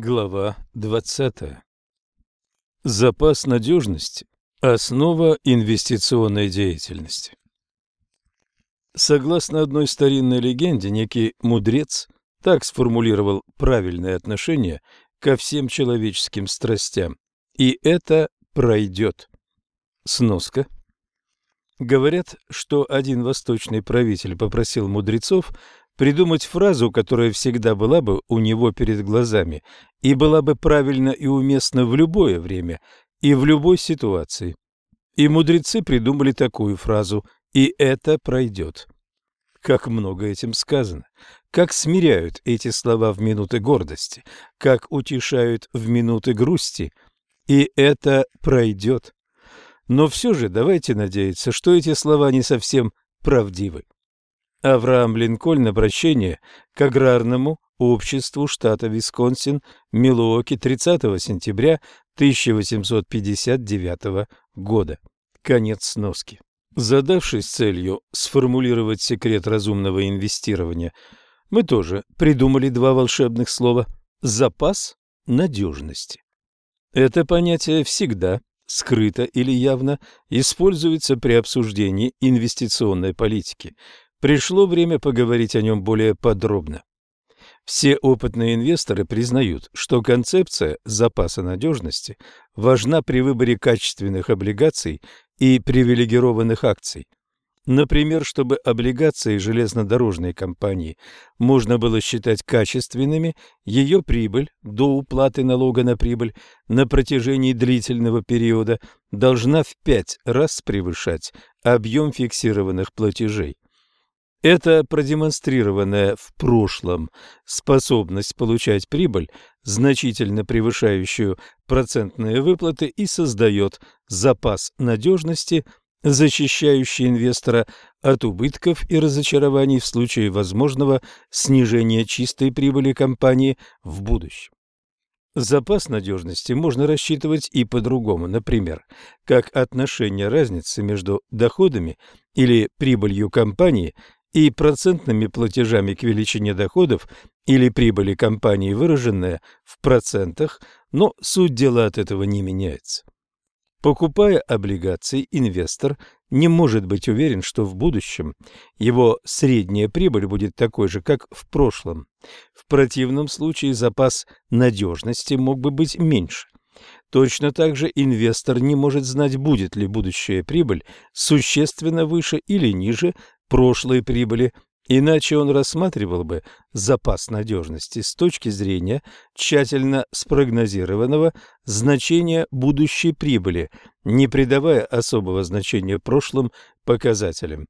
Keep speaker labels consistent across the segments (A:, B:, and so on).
A: Глава 20. Запас надежности – основа инвестиционной деятельности. Согласно одной старинной легенде, некий мудрец так сформулировал правильное отношение ко всем человеческим страстям. И это пройдет. Сноска. Говорят, что один восточный правитель попросил мудрецов придумать фразу, которая всегда была бы у него перед глазами и была бы правильна и уместна в любое время и в любой ситуации. И мудрецы придумали такую фразу «и это пройдет». Как много этим сказано, как смиряют эти слова в минуты гордости, как утешают в минуты грусти, и это пройдет. Но все же давайте надеяться, что эти слова не совсем правдивы. Авраам Линкольн обращение к аграрному обществу штата Висконсин, Милуоки, 30 сентября 1859 года. Конец сноски. Задавшись целью сформулировать секрет разумного инвестирования, мы тоже придумали два волшебных слова «запас надежности». Это понятие всегда, скрыто или явно, используется при обсуждении инвестиционной политики – Пришло время поговорить о нем более подробно. Все опытные инвесторы признают, что концепция запаса надежности важна при выборе качественных облигаций и привилегированных акций. Например, чтобы облигации железнодорожной компании можно было считать качественными, ее прибыль до уплаты налога на прибыль на протяжении длительного периода должна в пять раз превышать объем фиксированных платежей. Эта продемонстрированная в прошлом способность получать прибыль, значительно превышающую процентные выплаты, и создает запас надежности, защищающий инвестора от убытков и разочарований в случае возможного снижения чистой прибыли компании в будущем. Запас надежности можно рассчитывать и по-другому, например, как отношение разницы между доходами или прибылью компании – и процентными платежами к величине доходов или прибыли компании, выраженная в процентах, но суть дела от этого не меняется. Покупая облигации, инвестор не может быть уверен, что в будущем его средняя прибыль будет такой же, как в прошлом. В противном случае запас надежности мог бы быть меньше. Точно так же инвестор не может знать, будет ли будущая прибыль существенно выше или ниже прошлой прибыли, иначе он рассматривал бы запас надежности с точки зрения тщательно спрогнозированного значения будущей прибыли, не придавая особого значения прошлым показателям.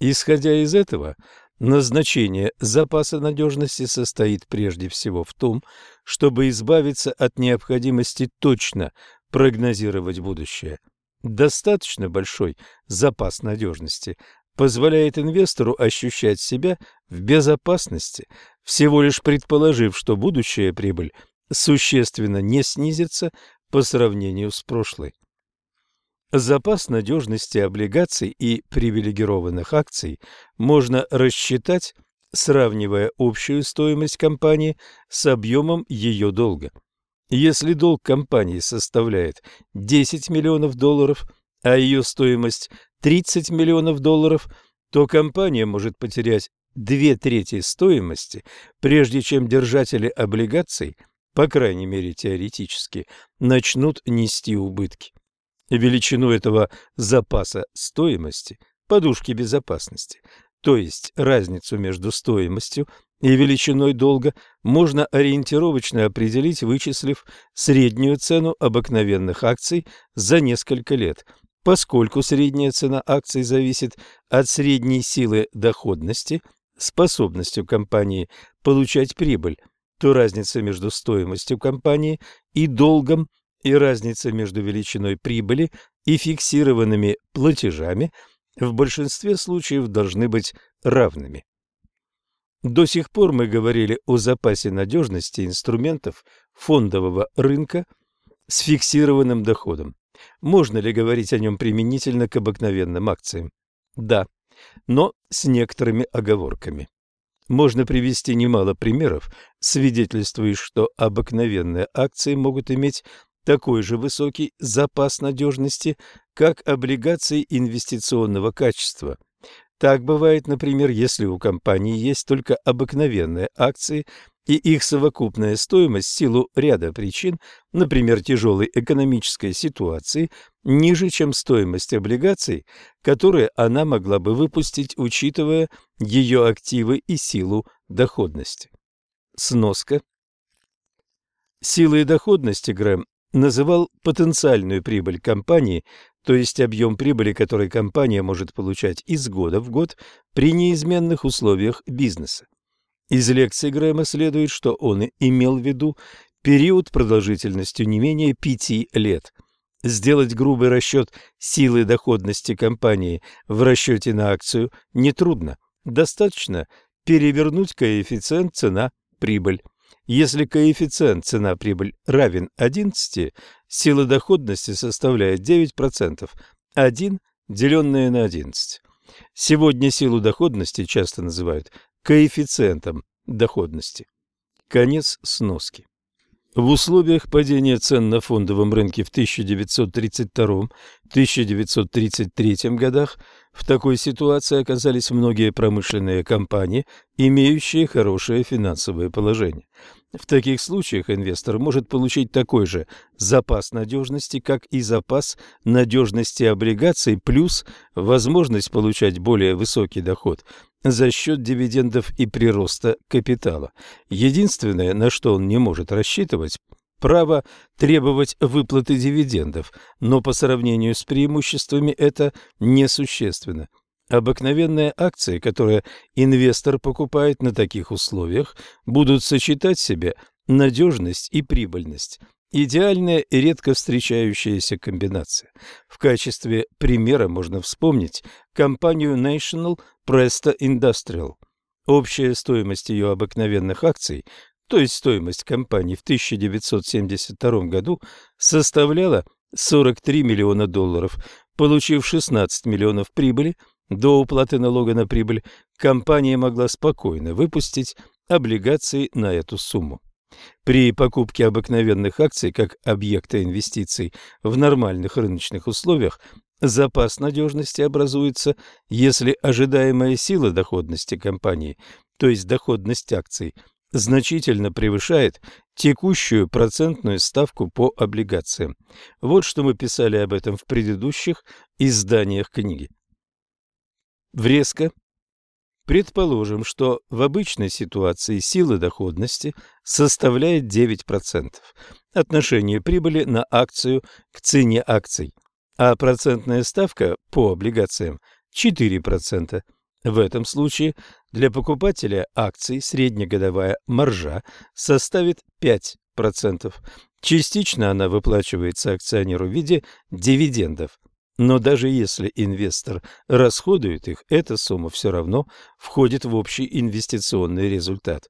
A: Исходя из этого, назначение запаса надежности состоит прежде всего в том, чтобы избавиться от необходимости точно прогнозировать будущее. Достаточно большой запас надежности позволяет инвестору ощущать себя в безопасности, всего лишь предположив, что будущая прибыль существенно не снизится по сравнению с прошлой. Запас надежности облигаций и привилегированных акций можно рассчитать, сравнивая общую стоимость компании с объемом ее долга. Если долг компании составляет 10 миллионов долларов, а ее стоимость 30 миллионов долларов, то компания может потерять две трети стоимости, прежде чем держатели облигаций, по крайней мере теоретически, начнут нести убытки. Величину этого запаса стоимости, подушки безопасности, то есть разницу между стоимостью и величиной долга, можно ориентировочно определить, вычислив среднюю цену обыкновенных акций за несколько лет – Поскольку средняя цена акций зависит от средней силы доходности, способностью компании получать прибыль, то разница между стоимостью компании и долгом и разница между величиной прибыли и фиксированными платежами в большинстве случаев должны быть равными. До сих пор мы говорили о запасе надежности инструментов фондового рынка с фиксированным доходом. Можно ли говорить о нем применительно к обыкновенным акциям? Да, но с некоторыми оговорками. Можно привести немало примеров, свидетельствующих, что обыкновенные акции могут иметь такой же высокий запас надежности, как облигации инвестиционного качества. Так бывает, например, если у компании есть только обыкновенные акции и их совокупная стоимость в силу ряда причин, например, тяжелой экономической ситуации, ниже, чем стоимость облигаций, которые она могла бы выпустить, учитывая ее активы и силу доходности. Сноска. Силой доходности Грэм называл потенциальную прибыль компании, то есть объем прибыли, который компания может получать из года в год при неизменных условиях бизнеса. Из лекции Грэма следует, что он имел в виду период продолжительностью не менее пяти лет. Сделать грубый расчет силы доходности компании в расчете на акцию нетрудно. Достаточно перевернуть коэффициент цена-прибыль. Если коэффициент цена-прибыль равен 11, сила доходности составляет 9%, 1 деленное на 11. Сегодня силу доходности часто называют коэффициентом доходности. Конец сноски. В условиях падения цен на фондовом рынке в 1932-1933 годах в такой ситуации оказались многие промышленные компании, имеющие хорошее финансовое положение. В таких случаях инвестор может получить такой же запас надежности, как и запас надежности облигаций, плюс возможность получать более высокий доход за счет дивидендов и прироста капитала. Единственное, на что он не может рассчитывать, право требовать выплаты дивидендов, но по сравнению с преимуществами это несущественно. Обыкновенные акции, которые инвестор покупает на таких условиях, будут сочетать в себе надежность и прибыльность. Идеальная и редко встречающаяся комбинация. В качестве примера можно вспомнить компанию National Presto Industrial. Общая стоимость ее обыкновенных акций, то есть стоимость компании в 1972 году, составляла 43 миллиона долларов. Получив 16 миллионов прибыли до уплаты налога на прибыль, компания могла спокойно выпустить облигации на эту сумму. При покупке обыкновенных акций как объекта инвестиций в нормальных рыночных условиях запас надежности образуется, если ожидаемая сила доходности компании, то есть доходность акций, значительно превышает текущую процентную ставку по облигациям. Вот что мы писали об этом в предыдущих изданиях книги. Врезка Предположим, что в обычной ситуации сила доходности составляет 9%, отношение прибыли на акцию к цене акций, а процентная ставка по облигациям 4%. В этом случае для покупателя акций среднегодовая маржа составит 5%. Частично она выплачивается акционеру в виде дивидендов. Но даже если инвестор расходует их, эта сумма все равно входит в общий инвестиционный результат.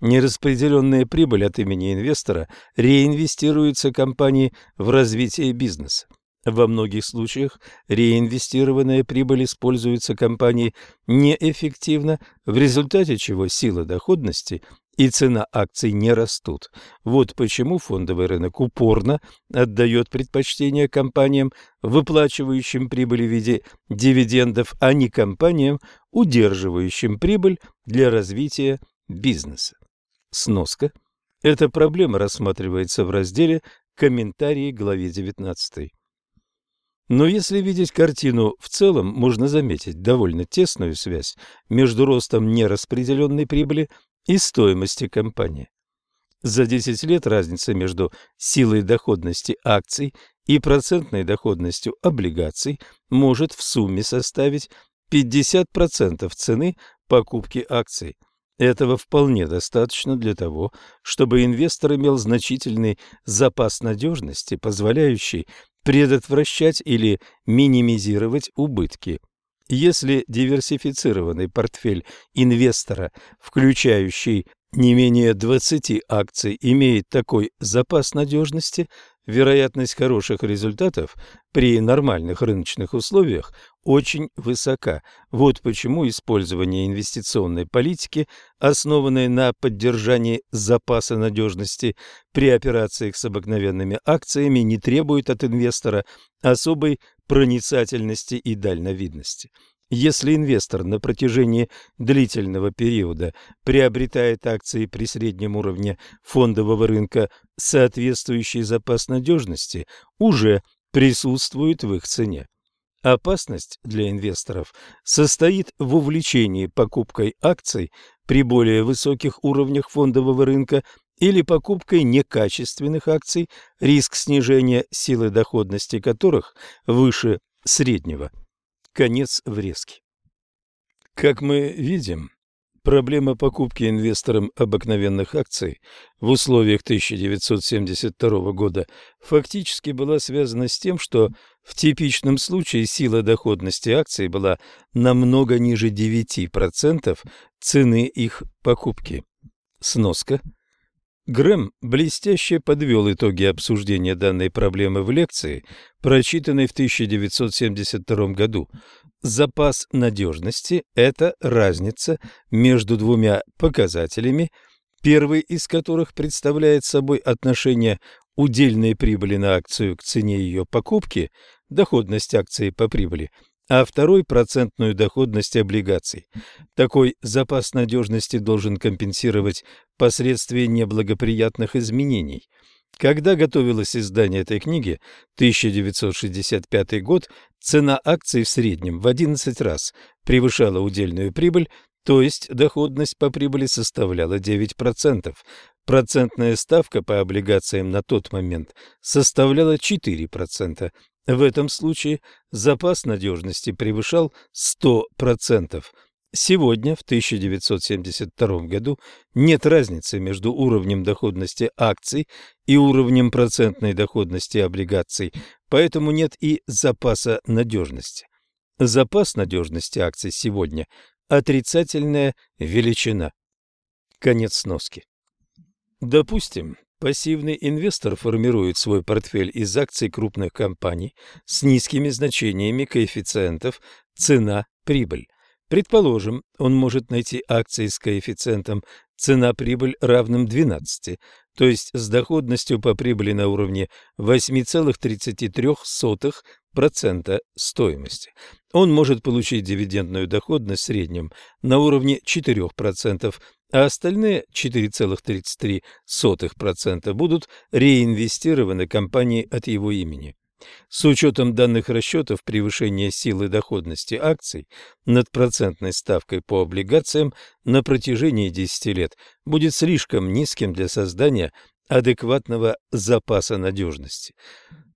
A: Нераспределенная прибыль от имени инвестора реинвестируется компанией в развитие бизнеса. Во многих случаях реинвестированная прибыль используется компанией неэффективно, в результате чего сила доходности и цена акций не растут. Вот почему фондовый рынок упорно отдает предпочтение компаниям, выплачивающим прибыль в виде дивидендов, а не компаниям, удерживающим прибыль для развития бизнеса. Сноска. Эта проблема рассматривается в разделе «Комментарии» главе 19. Но если видеть картину в целом, можно заметить довольно тесную связь между ростом нераспределенной прибыли и стоимости компании. За 10 лет разница между силой доходности акций и процентной доходностью облигаций может в сумме составить 50% цены покупки акций. Этого вполне достаточно для того, чтобы инвестор имел значительный запас надежности, позволяющий предотвращать или минимизировать убытки. Если диверсифицированный портфель инвестора, включающий не менее 20 акций, имеет такой запас надежности, вероятность хороших результатов при нормальных рыночных условиях очень высока. Вот почему использование инвестиционной политики, основанной на поддержании запаса надежности при операциях с обыкновенными акциями, не требует от инвестора особой проницательности и дальновидности. Если инвестор на протяжении длительного периода приобретает акции при среднем уровне фондового рынка, соответствующий запас надежности уже присутствует в их цене. Опасность для инвесторов состоит в увлечении покупкой акций при более высоких уровнях фондового рынка или покупкой некачественных акций, риск снижения силы доходности которых выше среднего конец врезки. Как мы видим, проблема покупки инвесторам обыкновенных акций в условиях 1972 года фактически была связана с тем, что в типичном случае сила доходности акций была намного ниже 9% цены их покупки. Сноска – Грэм блестяще подвел итоги обсуждения данной проблемы в лекции, прочитанной в 1972 году. Запас надежности – это разница между двумя показателями, первый из которых представляет собой отношение удельной прибыли на акцию к цене ее покупки, доходность акции по прибыли – а второй – процентную доходность облигаций. Такой запас надежности должен компенсировать последствия неблагоприятных изменений. Когда готовилось издание этой книги, 1965 год, цена акций в среднем в 11 раз превышала удельную прибыль, то есть доходность по прибыли составляла 9%. Процентная ставка по облигациям на тот момент составляла 4%. В этом случае запас надежности превышал 100%. Сегодня, в 1972 году, нет разницы между уровнем доходности акций и уровнем процентной доходности облигаций, поэтому нет и запаса надежности. Запас надежности акций сегодня – отрицательная величина. Конец сноски. Допустим, Пассивный инвестор формирует свой портфель из акций крупных компаний с низкими значениями коэффициентов цена-прибыль. Предположим, он может найти акции с коэффициентом цена-прибыль равным 12, то есть с доходностью по прибыли на уровне 8,33% стоимости. Он может получить дивидендную доходность в среднем на уровне 4%, а остальные 4,33% будут реинвестированы компанией от его имени. С учетом данных расчетов превышение силы доходности акций над процентной ставкой по облигациям на протяжении 10 лет будет слишком низким для создания адекватного запаса надежности.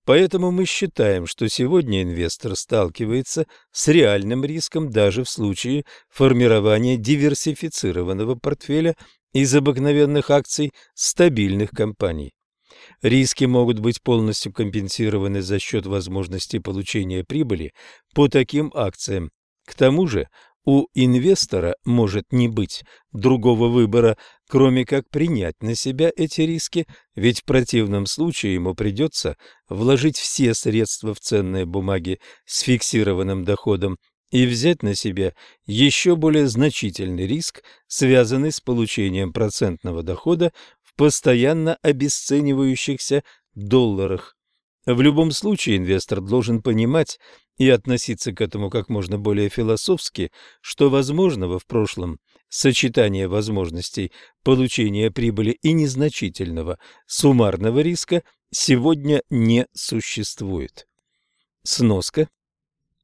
A: Поэтому мы считаем, что сегодня инвестор сталкивается с реальным риском даже в случае формирования диверсифицированного портфеля из обыкновенных акций стабильных компаний. Риски могут быть полностью компенсированы за счет возможности получения прибыли по таким акциям. К тому же у инвестора может не быть другого выбора, кроме как принять на себя эти риски, ведь в противном случае ему придется вложить все средства в ценные бумаги с фиксированным доходом и взять на себя еще более значительный риск, связанный с получением процентного дохода в постоянно обесценивающихся долларах. В любом случае инвестор должен понимать и относиться к этому как можно более философски, что возможного в прошлом сочетание возможностей получения прибыли и незначительного суммарного риска сегодня не существует. Сноска.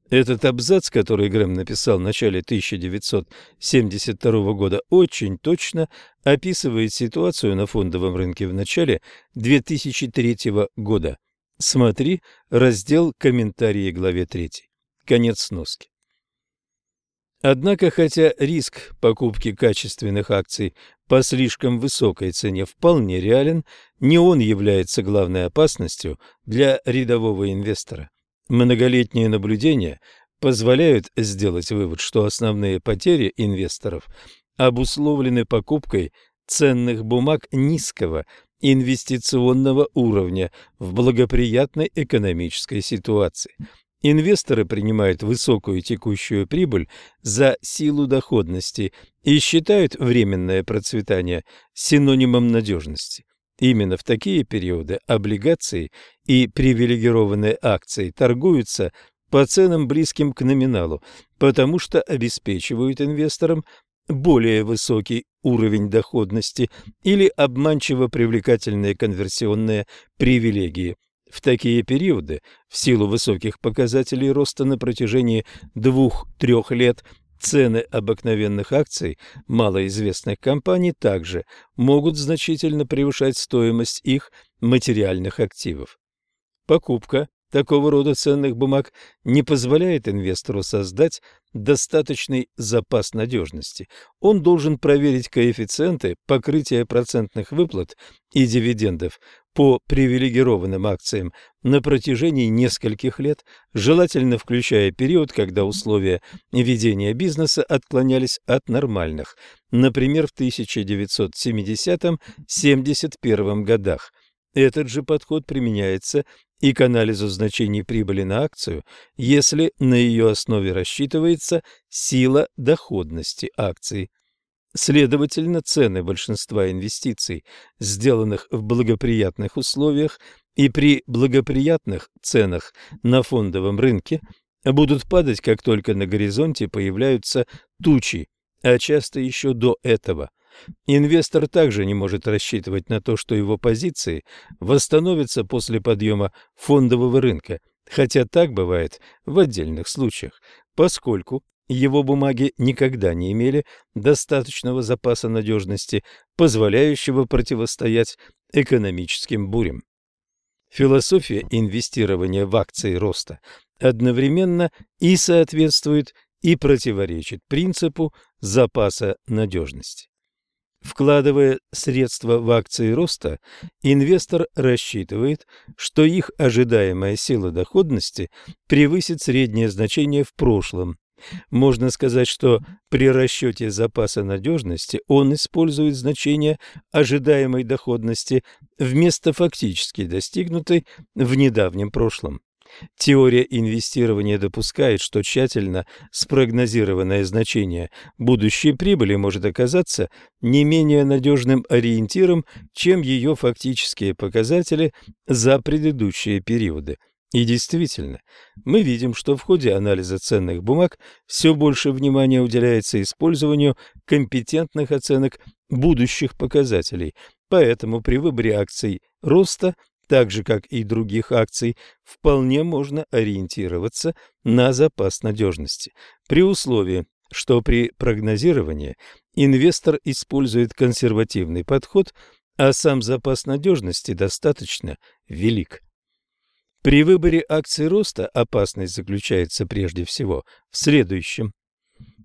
A: Этот абзац, который Грэм написал в начале 1972 года, очень точно описывает ситуацию на фондовом рынке в начале 2003 года. Смотри раздел «Комментарии» главе 3. Конец сноски. Однако, хотя риск покупки качественных акций по слишком высокой цене вполне реален, не он является главной опасностью для рядового инвестора. Многолетние наблюдения позволяют сделать вывод, что основные потери инвесторов обусловлены покупкой ценных бумаг низкого инвестиционного уровня в благоприятной экономической ситуации. Инвесторы принимают высокую текущую прибыль за силу доходности и считают временное процветание синонимом надежности. Именно в такие периоды облигации и привилегированные акции торгуются по ценам близким к номиналу, потому что обеспечивают инвесторам более высокий уровень доходности или обманчиво привлекательные конверсионные привилегии. В такие периоды, в силу высоких показателей роста на протяжении двух-трех лет, цены обыкновенных акций малоизвестных компаний также могут значительно превышать стоимость их материальных активов. Покупка такого рода ценных бумаг не позволяет инвестору создать достаточный запас надежности. Он должен проверить коэффициенты покрытия процентных выплат и дивидендов по привилегированным акциям на протяжении нескольких лет, желательно включая период, когда условия ведения бизнеса отклонялись от нормальных, например, в 1970-71 годах. Этот же подход применяется и к анализу значений прибыли на акцию, если на ее основе рассчитывается сила доходности акций. Следовательно, цены большинства инвестиций, сделанных в благоприятных условиях и при благоприятных ценах на фондовом рынке, будут падать, как только на горизонте появляются тучи, а часто еще до этого. Инвестор также не может рассчитывать на то, что его позиции восстановятся после подъема фондового рынка, хотя так бывает в отдельных случаях, поскольку его бумаги никогда не имели достаточного запаса надежности, позволяющего противостоять экономическим бурям. Философия инвестирования в акции роста одновременно и соответствует, и противоречит принципу запаса надежности. Вкладывая средства в акции роста, инвестор рассчитывает, что их ожидаемая сила доходности превысит среднее значение в прошлом. Можно сказать, что при расчете запаса надежности он использует значение ожидаемой доходности вместо фактически достигнутой в недавнем прошлом. Теория инвестирования допускает, что тщательно спрогнозированное значение будущей прибыли может оказаться не менее надежным ориентиром, чем ее фактические показатели за предыдущие периоды. И действительно, мы видим, что в ходе анализа ценных бумаг все больше внимания уделяется использованию компетентных оценок будущих показателей, поэтому при выборе акций роста так же, как и других акций, вполне можно ориентироваться на запас надежности, при условии, что при прогнозировании инвестор использует консервативный подход, а сам запас надежности достаточно велик. При выборе акций роста опасность заключается прежде всего в следующем.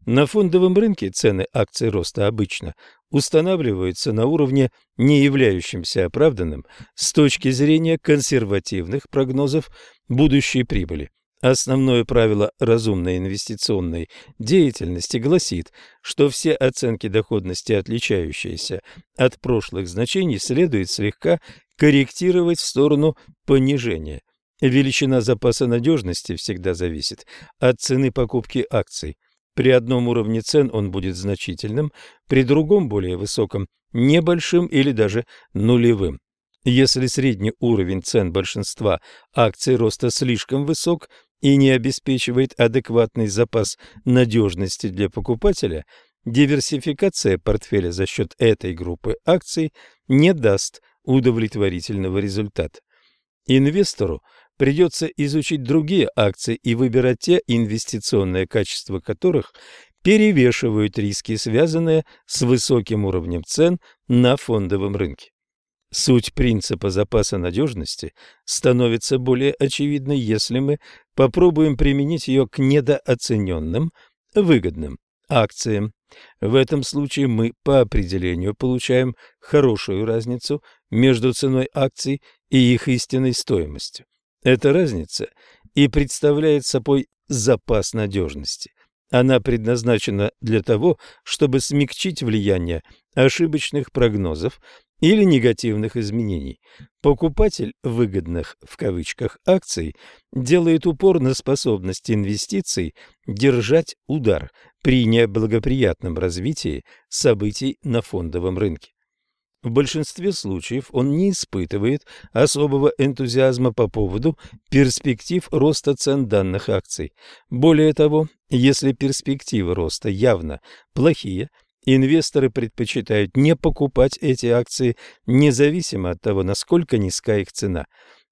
A: На фондовом рынке цены акций роста обычно устанавливаются на уровне, не являющемся оправданным с точки зрения консервативных прогнозов будущей прибыли. Основное правило разумной инвестиционной деятельности гласит, что все оценки доходности, отличающиеся от прошлых значений, следует слегка корректировать в сторону понижения. Величина запаса надежности всегда зависит от цены покупки акций. При одном уровне цен он будет значительным, при другом, более высоком, небольшим или даже нулевым. Если средний уровень цен большинства акций роста слишком высок и не обеспечивает адекватный запас надежности для покупателя, диверсификация портфеля за счет этой группы акций не даст удовлетворительного результата. Инвестору придется изучить другие акции и выбирать те, инвестиционное качество которых перевешивают риски, связанные с высоким уровнем цен на фондовом рынке. Суть принципа запаса надежности становится более очевидной, если мы попробуем применить ее к недооцененным, выгодным акциям. В этом случае мы по определению получаем хорошую разницу между ценой акций и их истинной стоимостью. Эта разница и представляет собой запас надежности. Она предназначена для того, чтобы смягчить влияние ошибочных прогнозов или негативных изменений. Покупатель выгодных в кавычках акций делает упор на способность инвестиций держать удар при неблагоприятном развитии событий на фондовом рынке. В большинстве случаев он не испытывает особого энтузиазма по поводу перспектив роста цен данных акций. Более того, если перспективы роста явно плохие, инвесторы предпочитают не покупать эти акции, независимо от того, насколько низка их цена.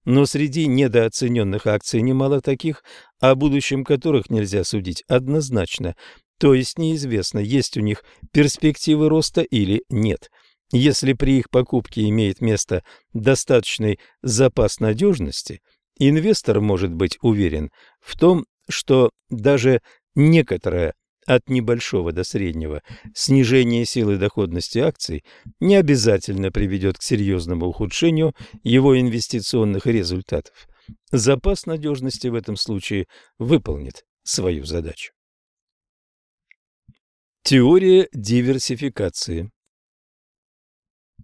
A: Но среди недооцененных акций немало таких, о будущем которых нельзя судить однозначно, то есть неизвестно, есть у них перспективы роста или нет – если при их покупке имеет место достаточный запас надежности, инвестор может быть уверен в том, что даже некоторое от небольшого до среднего снижение силы доходности акций не обязательно приведет к серьезному ухудшению его инвестиционных результатов. Запас надежности в этом случае выполнит свою задачу. Теория диверсификации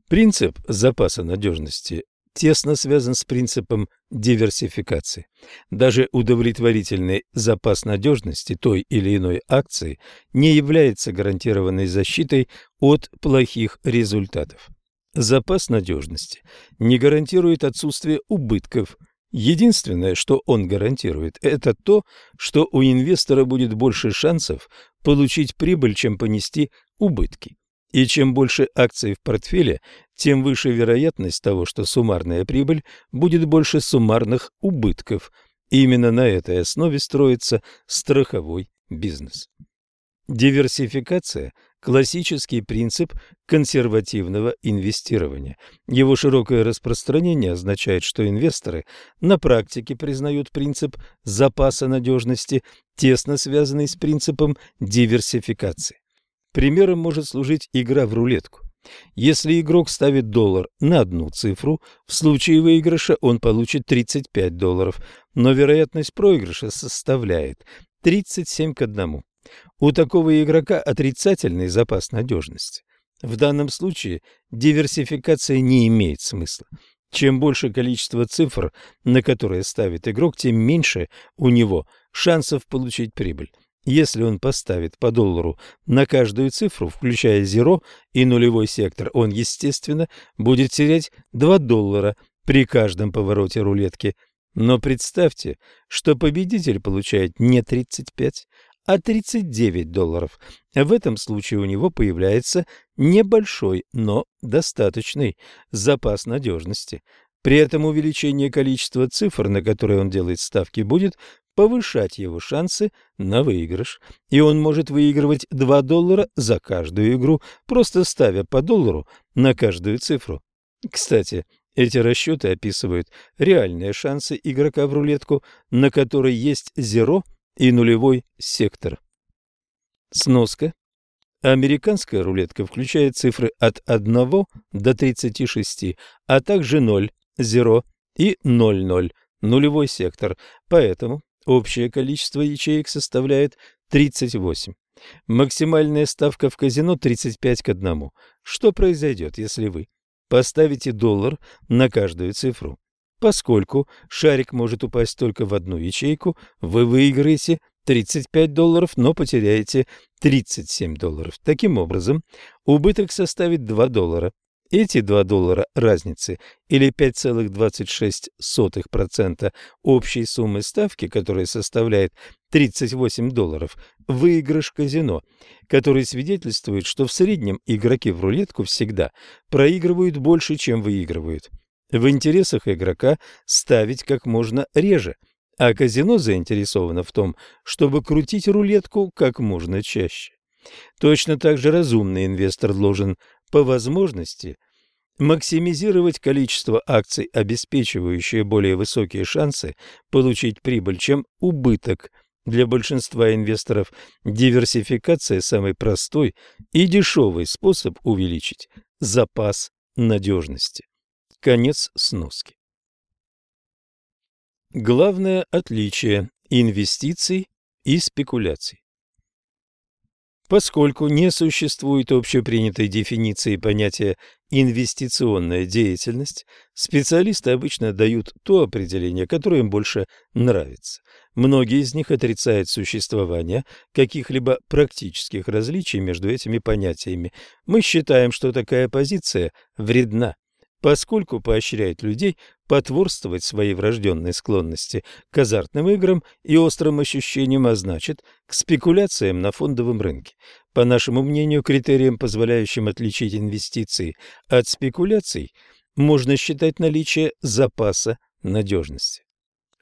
A: Принцип запаса надежности тесно связан с принципом диверсификации. Даже удовлетворительный запас надежности той или иной акции не является гарантированной защитой от плохих результатов. Запас надежности не гарантирует отсутствие убытков. Единственное, что он гарантирует, это то, что у инвестора будет больше шансов получить прибыль, чем понести убытки. И чем больше акций в портфеле, тем выше вероятность того, что суммарная прибыль будет больше суммарных убытков. именно на этой основе строится страховой бизнес. Диверсификация – классический принцип консервативного инвестирования. Его широкое распространение означает, что инвесторы на практике признают принцип запаса надежности, тесно связанный с принципом диверсификации. Примером может служить игра в рулетку. Если игрок ставит доллар на одну цифру, в случае выигрыша он получит 35 долларов, но вероятность проигрыша составляет 37 к 1. У такого игрока отрицательный запас надежности. В данном случае диверсификация не имеет смысла. Чем больше количество цифр, на которые ставит игрок, тем меньше у него шансов получить прибыль. Если он поставит по доллару на каждую цифру, включая зеро и нулевой сектор, он, естественно, будет терять 2 доллара при каждом повороте рулетки. Но представьте, что победитель получает не 35, а 39 долларов. В этом случае у него появляется небольшой, но достаточный запас надежности. При этом увеличение количества цифр, на которые он делает ставки, будет повышать его шансы на выигрыш, и он может выигрывать 2 доллара за каждую игру, просто ставя по доллару на каждую цифру. Кстати, эти расчеты описывают реальные шансы игрока в рулетку, на которой есть зеро и нулевой сектор. Сноска. Американская рулетка включает цифры от 1 до 36, а также 0, 0 и 00, нулевой сектор. Поэтому Общее количество ячеек составляет 38. Максимальная ставка в казино 35 к 1. Что произойдет, если вы поставите доллар на каждую цифру? Поскольку шарик может упасть только в одну ячейку, вы выиграете 35 долларов, но потеряете 37 долларов. Таким образом, убыток составит 2 доллара. Эти 2 доллара разницы или 5,26% общей суммы ставки, которая составляет 38 долларов, выигрыш казино, который свидетельствует, что в среднем игроки в рулетку всегда проигрывают больше, чем выигрывают. В интересах игрока ставить как можно реже, а казино заинтересовано в том, чтобы крутить рулетку как можно чаще. Точно так же разумный инвестор должен по возможности максимизировать количество акций, обеспечивающие более высокие шансы получить прибыль, чем убыток. Для большинства инвесторов диверсификация – самый простой и дешевый способ увеличить запас надежности. Конец сноски. Главное отличие инвестиций и спекуляций. Поскольку не существует общепринятой дефиниции понятия «инвестиционная деятельность», специалисты обычно дают то определение, которое им больше нравится. Многие из них отрицают существование каких-либо практических различий между этими понятиями. Мы считаем, что такая позиция вредна поскольку поощряет людей потворствовать своей врожденной склонности к азартным играм и острым ощущениям, а значит, к спекуляциям на фондовом рынке. По нашему мнению, критерием, позволяющим отличить инвестиции от спекуляций, можно считать наличие запаса надежности.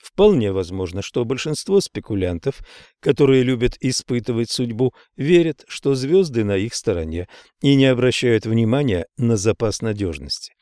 A: Вполне возможно, что большинство спекулянтов, которые любят испытывать судьбу, верят, что звезды на их стороне и не обращают внимания на запас надежности.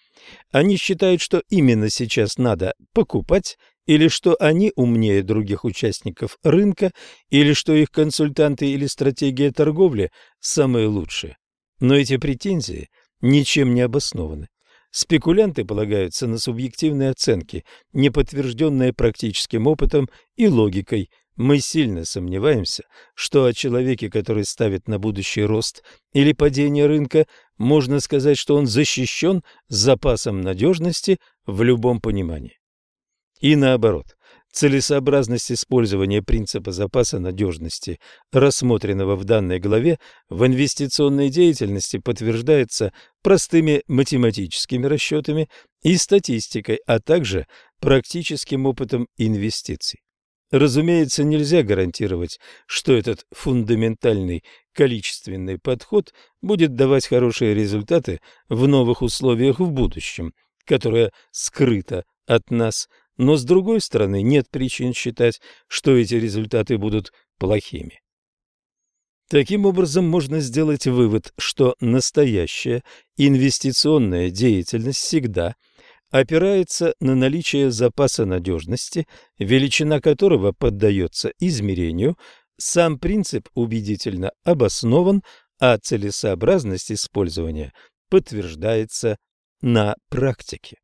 A: Они считают, что именно сейчас надо покупать, или что они умнее других участников рынка, или что их консультанты или стратегия торговли самые лучшие. Но эти претензии ничем не обоснованы. Спекулянты полагаются на субъективные оценки, не подтвержденные практическим опытом и логикой. Мы сильно сомневаемся, что о человеке, который ставит на будущий рост или падение рынка, можно сказать, что он защищен запасом надежности в любом понимании. И наоборот, целесообразность использования принципа запаса надежности, рассмотренного в данной главе, в инвестиционной деятельности подтверждается простыми математическими расчетами и статистикой, а также практическим опытом инвестиций. Разумеется, нельзя гарантировать, что этот фундаментальный количественный подход будет давать хорошие результаты в новых условиях в будущем, которое скрыто от нас, но с другой стороны нет причин считать, что эти результаты будут плохими. Таким образом, можно сделать вывод, что настоящая инвестиционная деятельность всегда – опирается на наличие запаса надежности, величина которого поддается измерению, сам принцип убедительно обоснован, а целесообразность использования подтверждается на практике.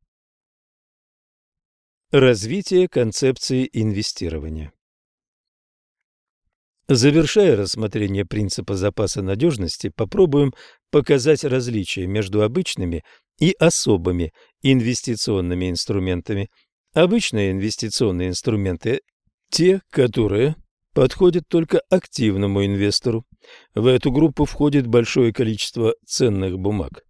A: Развитие концепции инвестирования Завершая рассмотрение принципа запаса надежности, попробуем показать различия между обычными и особыми инвестиционными инструментами. Обычные инвестиционные инструменты – те, которые подходят только активному инвестору. В эту группу входит большое количество ценных бумаг.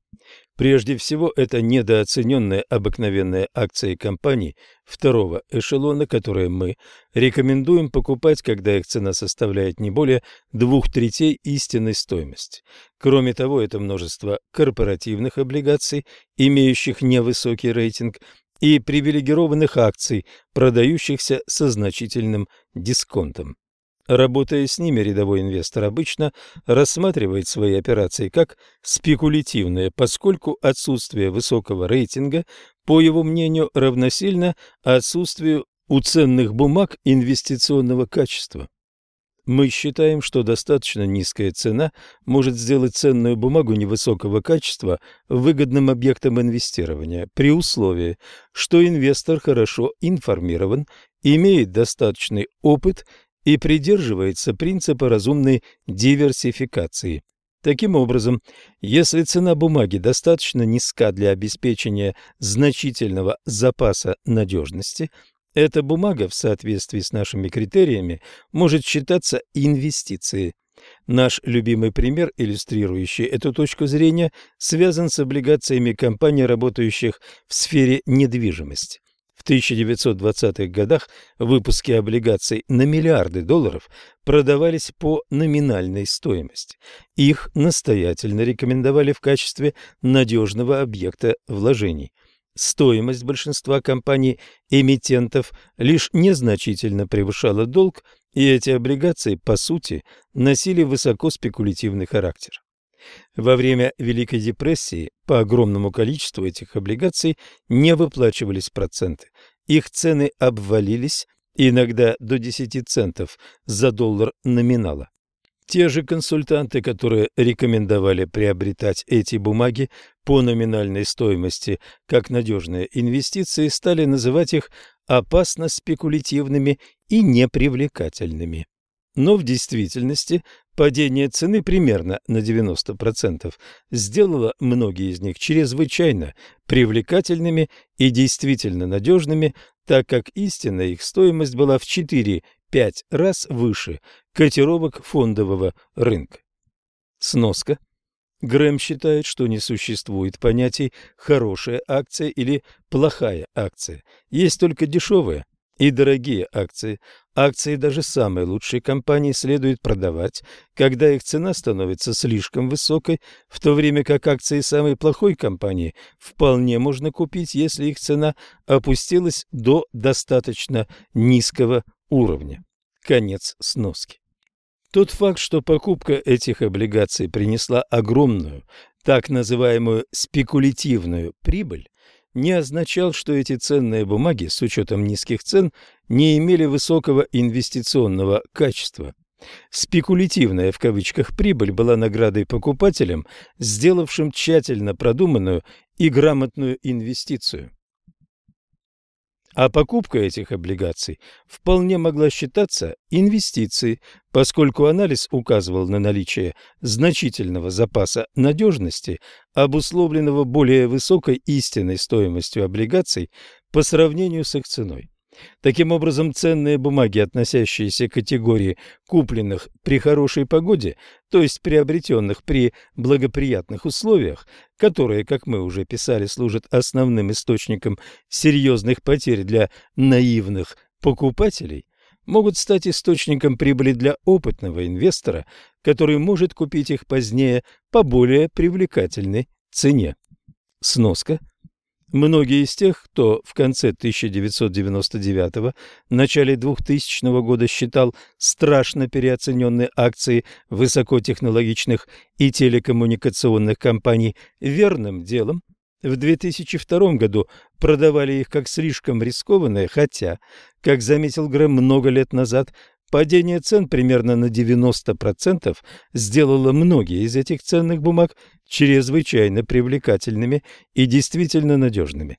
A: Прежде всего, это недооцененные обыкновенные акции компаний второго эшелона, которые мы рекомендуем покупать, когда их цена составляет не более двух третей истинной стоимости. Кроме того, это множество корпоративных облигаций, имеющих невысокий рейтинг, и привилегированных акций, продающихся со значительным дисконтом. Работая с ними, рядовой инвестор обычно рассматривает свои операции как спекулятивные, поскольку отсутствие высокого рейтинга, по его мнению, равносильно отсутствию у ценных бумаг инвестиционного качества. Мы считаем, что достаточно низкая цена может сделать ценную бумагу невысокого качества выгодным объектом инвестирования, при условии, что инвестор хорошо информирован, имеет достаточный опыт и придерживается принципа разумной диверсификации. Таким образом, если цена бумаги достаточно низка для обеспечения значительного запаса надежности, эта бумага в соответствии с нашими критериями может считаться инвестицией. Наш любимый пример, иллюстрирующий эту точку зрения, связан с облигациями компаний, работающих в сфере недвижимости. В 1920-х годах выпуски облигаций на миллиарды долларов продавались по номинальной стоимости. Их настоятельно рекомендовали в качестве надежного объекта вложений. Стоимость большинства компаний-эмитентов лишь незначительно превышала долг, и эти облигации, по сути, носили высокоспекулятивный характер. Во время Великой депрессии по огромному количеству этих облигаций не выплачивались проценты. Их цены обвалились иногда до 10 центов за доллар номинала. Те же консультанты, которые рекомендовали приобретать эти бумаги по номинальной стоимости как надежные инвестиции, стали называть их опасно спекулятивными и непривлекательными. Но в действительности Падение цены примерно на 90% сделало многие из них чрезвычайно привлекательными и действительно надежными, так как истинная их стоимость была в 4-5 раз выше котировок фондового рынка. Сноска. Грэм считает, что не существует понятий «хорошая акция» или «плохая акция». Есть только дешевая и дорогие акции. Акции даже самой лучшей компании следует продавать, когда их цена становится слишком высокой, в то время как акции самой плохой компании вполне можно купить, если их цена опустилась до достаточно низкого уровня. Конец сноски. Тот факт, что покупка этих облигаций принесла огромную, так называемую спекулятивную прибыль, не означал, что эти ценные бумаги, с учетом низких цен, не имели высокого инвестиционного качества. Спекулятивная в кавычках прибыль была наградой покупателям, сделавшим тщательно продуманную и грамотную инвестицию. А покупка этих облигаций вполне могла считаться инвестицией, поскольку анализ указывал на наличие значительного запаса надежности, обусловленного более высокой истинной стоимостью облигаций по сравнению с их ценой. Таким образом, ценные бумаги, относящиеся к категории купленных при хорошей погоде, то есть приобретенных при благоприятных условиях, которые, как мы уже писали, служат основным источником серьезных потерь для наивных покупателей, могут стать источником прибыли для опытного инвестора, который может купить их позднее по более привлекательной цене. Сноска – Многие из тех, кто в конце 1999 начале 2000 года считал страшно переоцененные акции высокотехнологичных и телекоммуникационных компаний верным делом, в 2002 году продавали их как слишком рискованные, хотя, как заметил Грэм много лет назад, Падение цен примерно на 90% сделало многие из этих ценных бумаг чрезвычайно привлекательными и действительно надежными.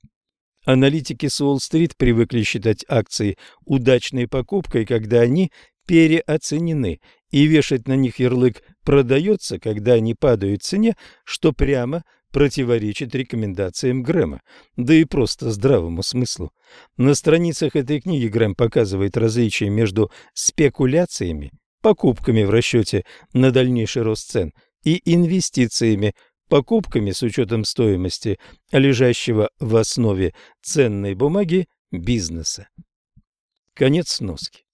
A: Аналитики с Уолл-стрит привыкли считать акции удачной покупкой, когда они переоценены, и вешать на них ярлык «продается», когда они падают в цене, что прямо – противоречит рекомендациям Грэма, да и просто здравому смыслу. На страницах этой книги Грэм показывает различия между спекуляциями, покупками в расчете на дальнейший рост цен и инвестициями, покупками с учетом стоимости, лежащего в основе ценной бумаги бизнеса. Конец носки.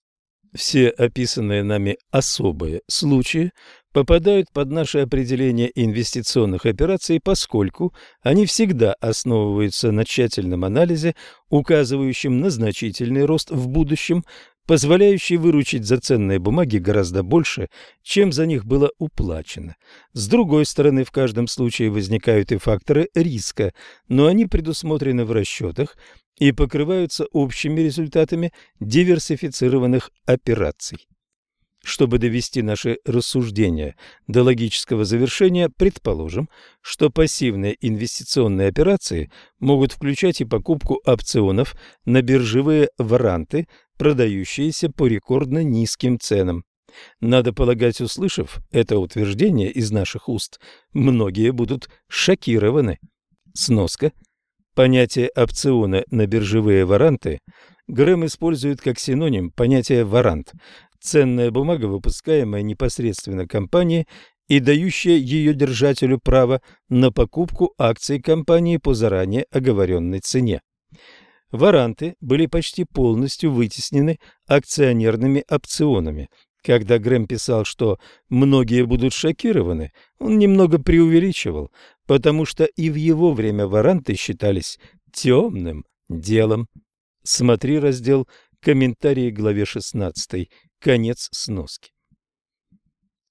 A: Все описанные нами особые случаи попадают под наше определение инвестиционных операций, поскольку они всегда основываются на тщательном анализе, указывающем на значительный рост в будущем, позволяющий выручить за ценные бумаги гораздо больше, чем за них было уплачено. С другой стороны, в каждом случае возникают и факторы риска, но они предусмотрены в расчетах и покрываются общими результатами диверсифицированных операций. Чтобы довести наши рассуждения до логического завершения, предположим, что пассивные инвестиционные операции могут включать и покупку опционов на биржевые варанты, продающиеся по рекордно низким ценам. Надо полагать, услышав это утверждение из наших уст, многие будут шокированы. Сноска. Понятие опциона на биржевые варанты Грэм использует как синоним понятия «варант», ценная бумага, выпускаемая непосредственно компанией и дающая ее держателю право на покупку акций компании по заранее оговоренной цене. Варанты были почти полностью вытеснены акционерными опционами. Когда Грэм писал, что многие будут шокированы, он немного преувеличивал, потому что и в его время варанты считались темным делом. Смотри раздел «Комментарии к главе 16» Конец сноски.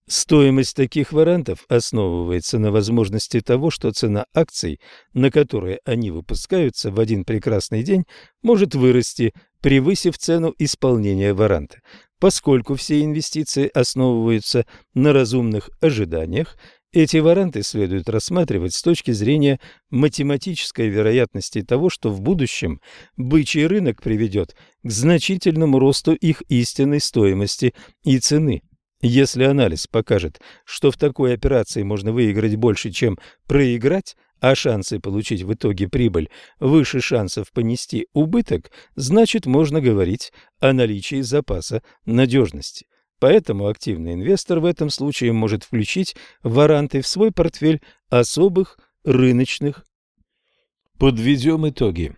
A: Стоимость таких варантов основывается на возможности того, что цена акций, на которые они выпускаются в один прекрасный день, может вырасти, превысив цену исполнения варанта. Поскольку все инвестиции основываются на разумных ожиданиях, эти варанты следует рассматривать с точки зрения математической вероятности того, что в будущем бычий рынок приведет к значительному росту их истинной стоимости и цены. Если анализ покажет, что в такой операции можно выиграть больше, чем проиграть, а шансы получить в итоге прибыль выше шансов понести убыток, значит можно говорить о наличии запаса надежности. Поэтому активный инвестор в этом случае может включить варанты в свой портфель особых рыночных. Подведем итоги.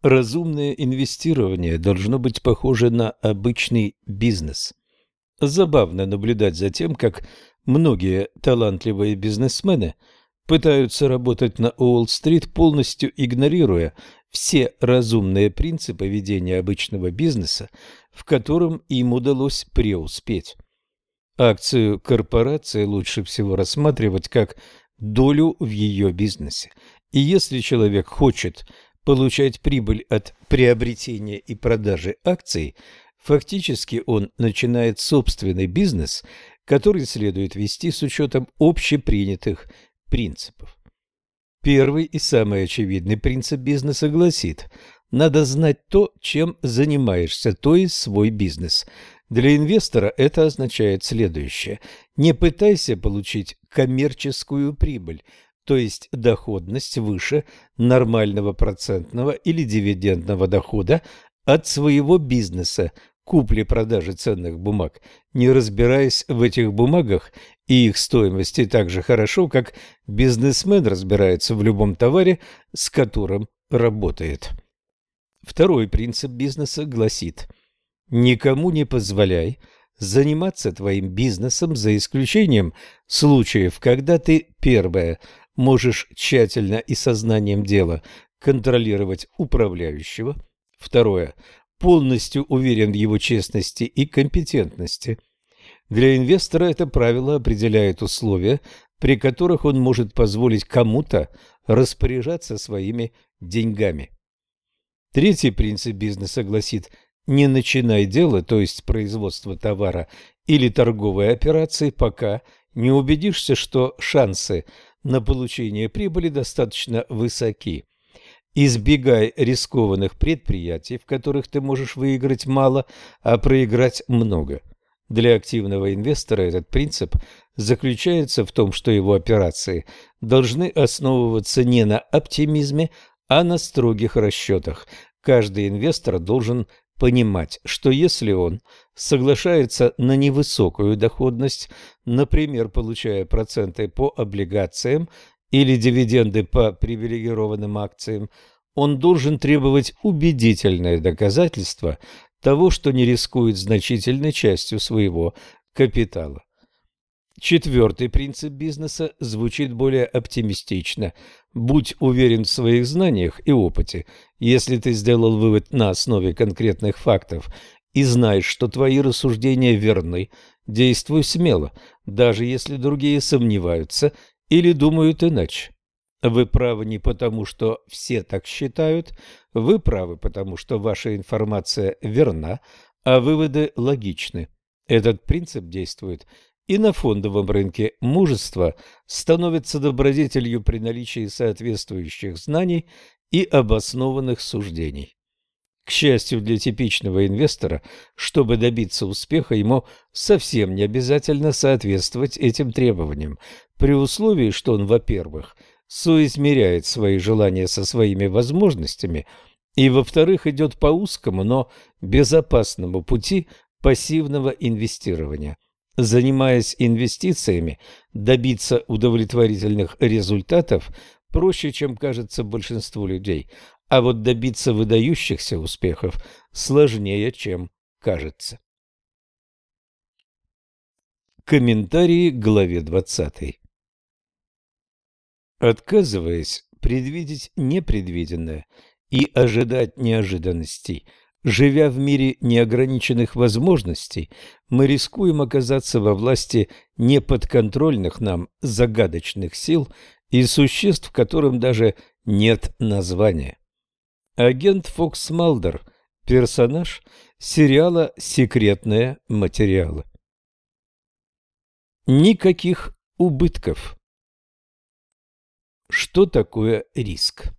A: Разумное инвестирование должно быть похоже на обычный бизнес. Забавно наблюдать за тем, как многие талантливые бизнесмены пытаются работать на Уолл-стрит, полностью игнорируя все разумные принципы ведения обычного бизнеса, в котором им удалось преуспеть. Акцию корпорации лучше всего рассматривать как долю в ее бизнесе. И если человек хочет получать прибыль от приобретения и продажи акций, фактически он начинает собственный бизнес, который следует вести с учетом общепринятых принципов. Первый и самый очевидный принцип бизнеса гласит – надо знать то, чем занимаешься, то есть свой бизнес. Для инвестора это означает следующее. Не пытайся получить коммерческую прибыль, то есть доходность выше нормального процентного или дивидендного дохода от своего бизнеса, купли-продажи ценных бумаг, не разбираясь в этих бумагах и их стоимости так же хорошо, как бизнесмен разбирается в любом товаре, с которым работает. Второй принцип бизнеса гласит «Никому не позволяй заниматься твоим бизнесом за исключением случаев, когда ты, первое, можешь тщательно и сознанием дела контролировать управляющего. Второе. Полностью уверен в его честности и компетентности. Для инвестора это правило определяет условия, при которых он может позволить кому-то распоряжаться своими деньгами. Третий принцип бизнеса гласит «не начинай дело, то есть производство товара или торговой операции, пока не убедишься, что шансы на получение прибыли достаточно высоки. Избегай рискованных предприятий, в которых ты можешь выиграть мало, а проиграть много. Для активного инвестора этот принцип заключается в том, что его операции должны основываться не на оптимизме, а на строгих расчетах. Каждый инвестор должен понимать, что если он соглашается на невысокую доходность, например, получая проценты по облигациям или дивиденды по привилегированным акциям, он должен требовать убедительное доказательство того, что не рискует значительной частью своего капитала. Четвертый принцип бизнеса звучит более оптимистично. Будь уверен в своих знаниях и опыте. Если ты сделал вывод на основе конкретных фактов и знаешь, что твои рассуждения верны, действуй смело, даже если другие сомневаются или думают иначе. Вы правы не потому, что все так считают, вы правы потому, что ваша информация верна, а выводы логичны. Этот принцип действует и на фондовом рынке мужество становится добродетелью при наличии соответствующих знаний и обоснованных суждений. К счастью для типичного инвестора, чтобы добиться успеха, ему совсем не обязательно соответствовать этим требованиям, при условии, что он, во-первых, соизмеряет свои желания со своими возможностями, и, во-вторых, идет по узкому, но безопасному пути пассивного инвестирования. Занимаясь инвестициями, добиться удовлетворительных результатов проще, чем кажется большинству людей, а вот добиться выдающихся успехов сложнее, чем кажется. Комментарии к главе 20. Отказываясь предвидеть непредвиденное и ожидать неожиданностей – Живя в мире неограниченных возможностей, мы рискуем оказаться во власти неподконтрольных нам загадочных сил и существ, которым даже нет названия. Агент Фокс Малдер – персонаж сериала «Секретные материалы». Никаких убытков. Что такое риск?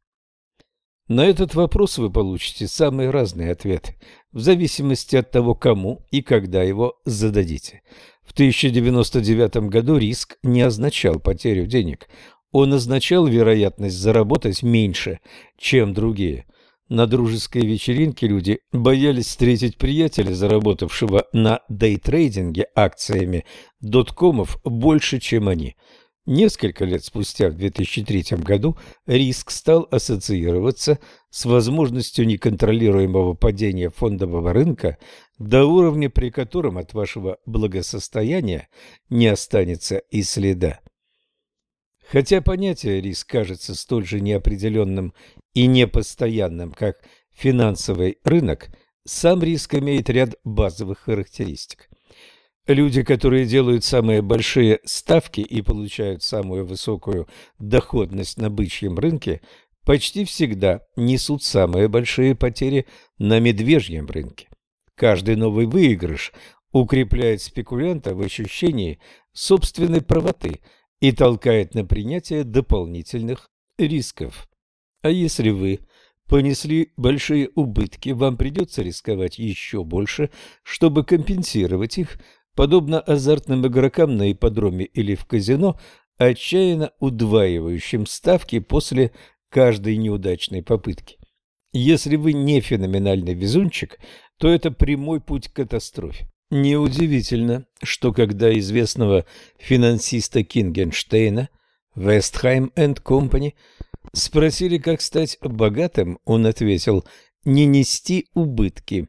A: На этот вопрос вы получите самые разные ответы, в зависимости от того, кому и когда его зададите. В 1099 году риск не означал потерю денег, он означал вероятность заработать меньше, чем другие. На дружеской вечеринке люди боялись встретить приятеля, заработавшего на дейтрейдинге акциями доткомов больше, чем они – Несколько лет спустя, в 2003 году, риск стал ассоциироваться с возможностью неконтролируемого падения фондового рынка до уровня, при котором от вашего благосостояния не останется и следа. Хотя понятие риск кажется столь же неопределенным и непостоянным, как финансовый рынок, сам риск имеет ряд базовых характеристик. Люди, которые делают самые большие ставки и получают самую высокую доходность на бычьем рынке, почти всегда несут самые большие потери на медвежьем рынке. Каждый новый выигрыш укрепляет спекулянта в ощущении собственной правоты и толкает на принятие дополнительных рисков. А если вы понесли большие убытки, вам придется рисковать еще больше, чтобы компенсировать их, подобно азартным игрокам на ипподроме или в казино, отчаянно удваивающим ставки после каждой неудачной попытки. Если вы не феноменальный везунчик, то это прямой путь к катастрофе. Неудивительно, что когда известного финансиста Кингенштейна Westheim and Company спросили, как стать богатым, он ответил «не нести убытки».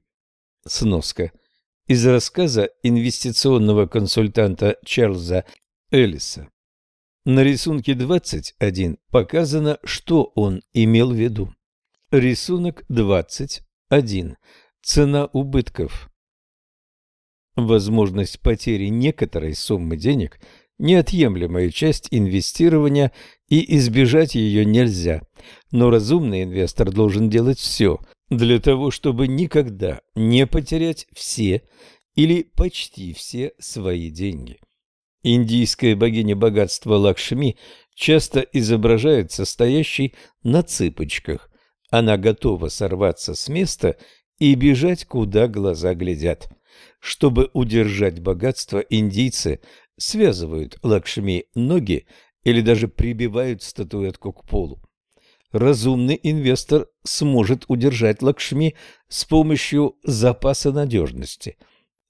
A: Сноска – из рассказа инвестиционного консультанта Чарльза Эллиса. На рисунке 21 показано, что он имел в виду. Рисунок 21. Цена убытков. Возможность потери некоторой суммы денег – неотъемлемая часть инвестирования, и избежать ее нельзя. Но разумный инвестор должен делать все, для того, чтобы никогда не потерять все или почти все свои деньги. Индийская богиня богатства Лакшми часто изображается стоящей на цыпочках. Она готова сорваться с места и бежать, куда глаза глядят. Чтобы удержать богатство, индийцы связывают Лакшми ноги или даже прибивают статуэтку к полу разумный инвестор сможет удержать Лакшми с помощью запаса надежности.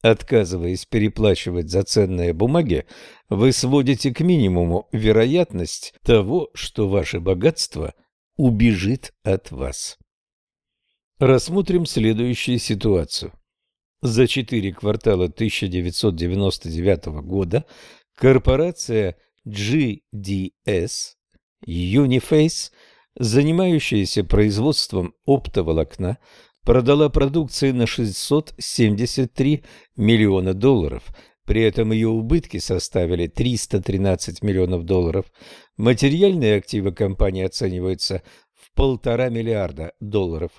A: Отказываясь переплачивать за ценные бумаги, вы сводите к минимуму вероятность того, что ваше богатство убежит от вас. Рассмотрим следующую ситуацию. За четыре квартала 1999 года корпорация GDS Uniface – занимающаяся производством оптоволокна, продала продукции на 673 миллиона долларов. При этом ее убытки составили 313 миллионов долларов. Материальные активы компании оцениваются в полтора миллиарда долларов.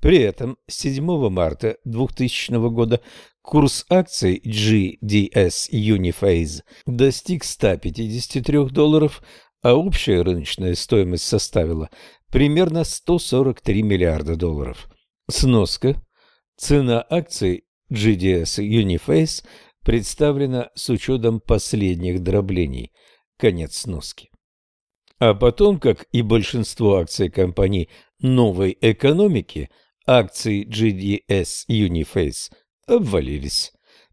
A: При этом с 7 марта 2000 года курс акций GDS Uniphase достиг 153 долларов, а общая рыночная стоимость составила примерно 143 миллиарда долларов. Сноска. Цена акций GDS Uniface представлена с учетом последних дроблений. Конец сноски. А потом, как и большинство акций компаний новой экономики, акции GDS Uniface обвалились.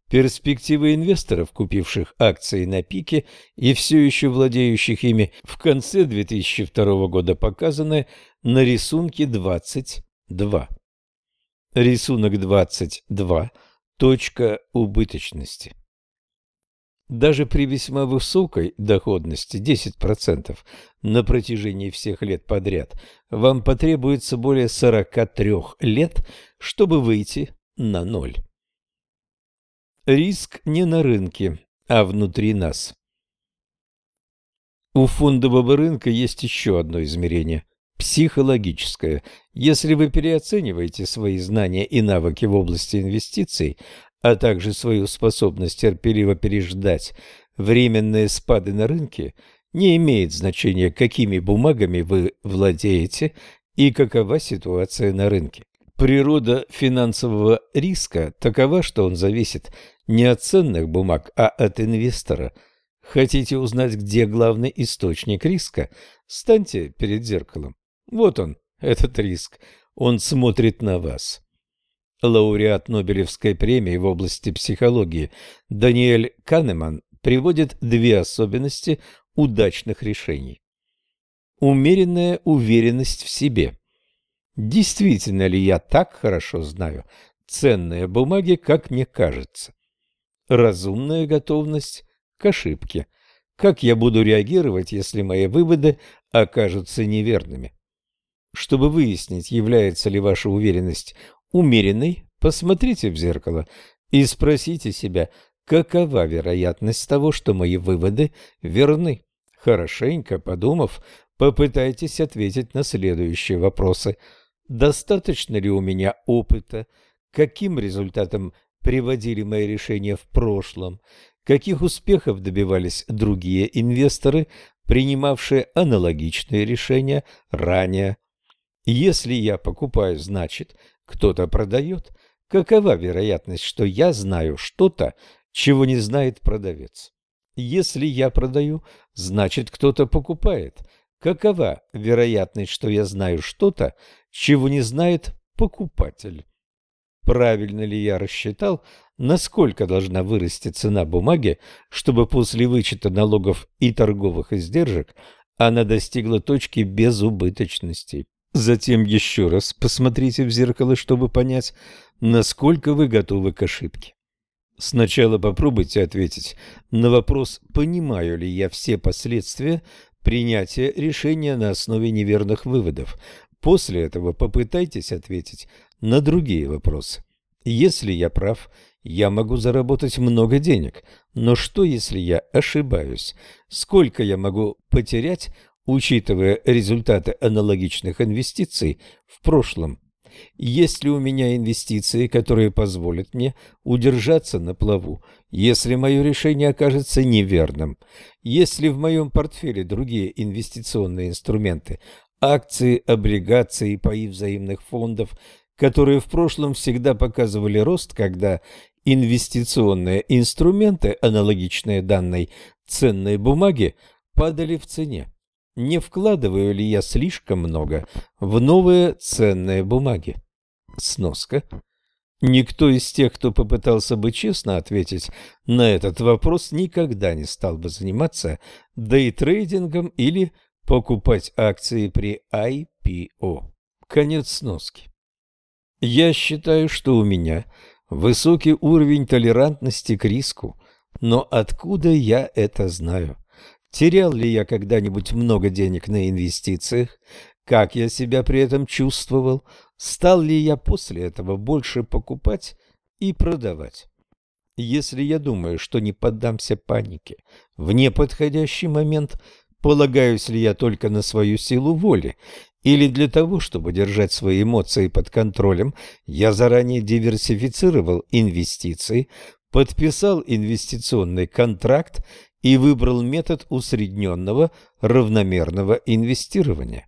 A: Перспективы инвесторов, купивших акции на пике и все еще владеющих ими в конце 2002 года, показаны на рисунке 22. Рисунок 22. Точка убыточности. Даже при весьма высокой доходности 10% на протяжении всех лет подряд вам потребуется более 43 лет, чтобы выйти на ноль. Риск не на рынке, а внутри нас. У фондового рынка есть еще одно измерение – психологическое. Если вы переоцениваете свои знания и навыки в области инвестиций, а также свою способность терпеливо переждать временные спады на рынке, не имеет значения, какими бумагами вы владеете и какова ситуация на рынке. Природа финансового риска такова, что он зависит не от ценных бумаг, а от инвестора. Хотите узнать, где главный источник риска? Станьте перед зеркалом. Вот он, этот риск. Он смотрит на вас. Лауреат Нобелевской премии в области психологии Даниэль Канеман приводит две особенности удачных решений. Умеренная уверенность в себе. Действительно ли я так хорошо знаю ценные бумаги, как мне кажется? Разумная готовность к ошибке. Как я буду реагировать, если мои выводы окажутся неверными? Чтобы выяснить, является ли ваша уверенность умеренной, посмотрите в зеркало и спросите себя, какова вероятность того, что мои выводы верны. Хорошенько подумав, попытайтесь ответить на следующие вопросы. Достаточно ли у меня опыта? Каким результатом приводили мои решения в прошлом? Каких успехов добивались другие инвесторы, принимавшие аналогичные решения ранее? Если я покупаю, значит, кто-то продает. Какова вероятность, что я знаю что-то, чего не знает продавец? Если я продаю, значит, кто-то покупает. Какова вероятность, что я знаю что-то, чего не знает покупатель? Правильно ли я рассчитал, насколько должна вырасти цена бумаги, чтобы после вычета налогов и торговых издержек она достигла точки безубыточности? Затем еще раз посмотрите в зеркало, чтобы понять, насколько вы готовы к ошибке. Сначала попробуйте ответить на вопрос, понимаю ли я все последствия принятия решения на основе неверных выводов. После этого попытайтесь ответить на другие вопросы. Если я прав, я могу заработать много денег, но что, если я ошибаюсь? Сколько я могу потерять, учитывая результаты аналогичных инвестиций в прошлом. Есть ли у меня инвестиции, которые позволят мне удержаться на плаву, если мое решение окажется неверным? Есть ли в моем портфеле другие инвестиционные инструменты, акции, облигации, паи взаимных фондов, которые в прошлом всегда показывали рост, когда инвестиционные инструменты, аналогичные данной ценной бумаге, падали в цене? Не вкладываю ли я слишком много в новые ценные бумаги. Сноска. Никто из тех, кто попытался бы честно ответить на этот вопрос, никогда не стал бы заниматься дейтрейдингом или покупать акции при IPO. Конец сноски. Я считаю, что у меня высокий уровень толерантности к риску, но откуда я это знаю? Терял ли я когда-нибудь много денег на инвестициях? Как я себя при этом чувствовал? Стал ли я после этого больше покупать и продавать? Если я думаю, что не поддамся панике в неподходящий момент, полагаюсь ли я только на свою силу воли, или для того, чтобы держать свои эмоции под контролем, я заранее диверсифицировал инвестиции, подписал инвестиционный контракт и выбрал метод усредненного равномерного инвестирования.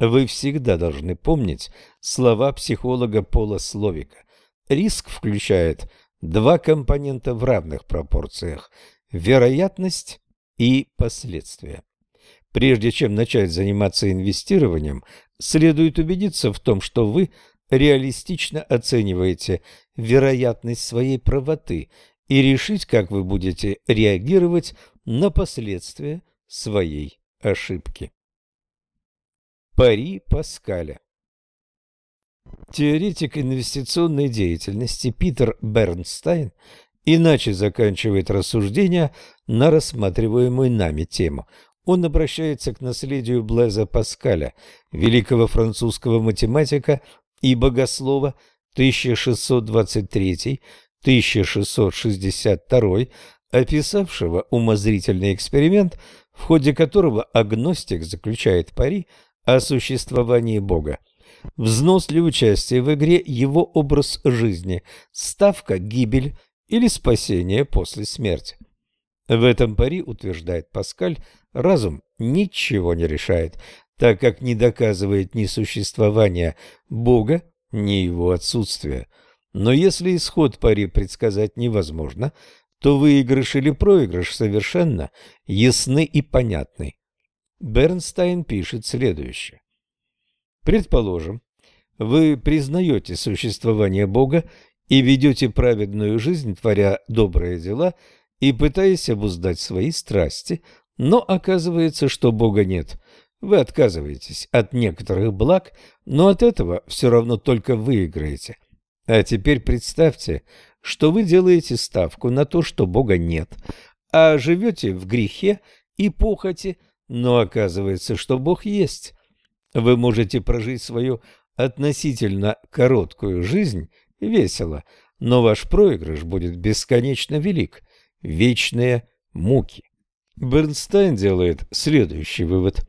A: Вы всегда должны помнить слова психолога Пола Словика. Риск включает два компонента в равных пропорциях – вероятность и последствия. Прежде чем начать заниматься инвестированием, следует убедиться в том, что вы реалистично оцениваете вероятность своей правоты и решить, как вы будете реагировать на последствия своей ошибки. Пари Паскаля Теоретик инвестиционной деятельности Питер Бернстайн иначе заканчивает рассуждения на рассматриваемую нами тему. Он обращается к наследию Блеза Паскаля, великого французского математика и богослова 1623 1662, описавшего умозрительный эксперимент, в ходе которого агностик заключает пари о существовании Бога. Взнос для участия в игре – его образ жизни, ставка – гибель или спасение после смерти. В этом пари, утверждает Паскаль, разум ничего не решает. так как не доказывает ни существования Бога, ни его отсутствия. Но если исход пари предсказать невозможно, то выигрыш или проигрыш совершенно ясны и понятны. Бернстайн пишет следующее. Предположим, вы признаете существование Бога и ведете праведную жизнь, творя добрые дела и пытаясь обуздать свои страсти, но оказывается, что Бога нет. Вы отказываетесь от некоторых благ, но от этого все равно только выиграете. А теперь представьте, что вы делаете ставку на то, что Бога нет, а живете в грехе и похоти, но оказывается, что Бог есть. Вы можете прожить свою относительно короткую жизнь весело, но ваш проигрыш будет бесконечно велик, вечные муки. Бернстайн делает следующий вывод.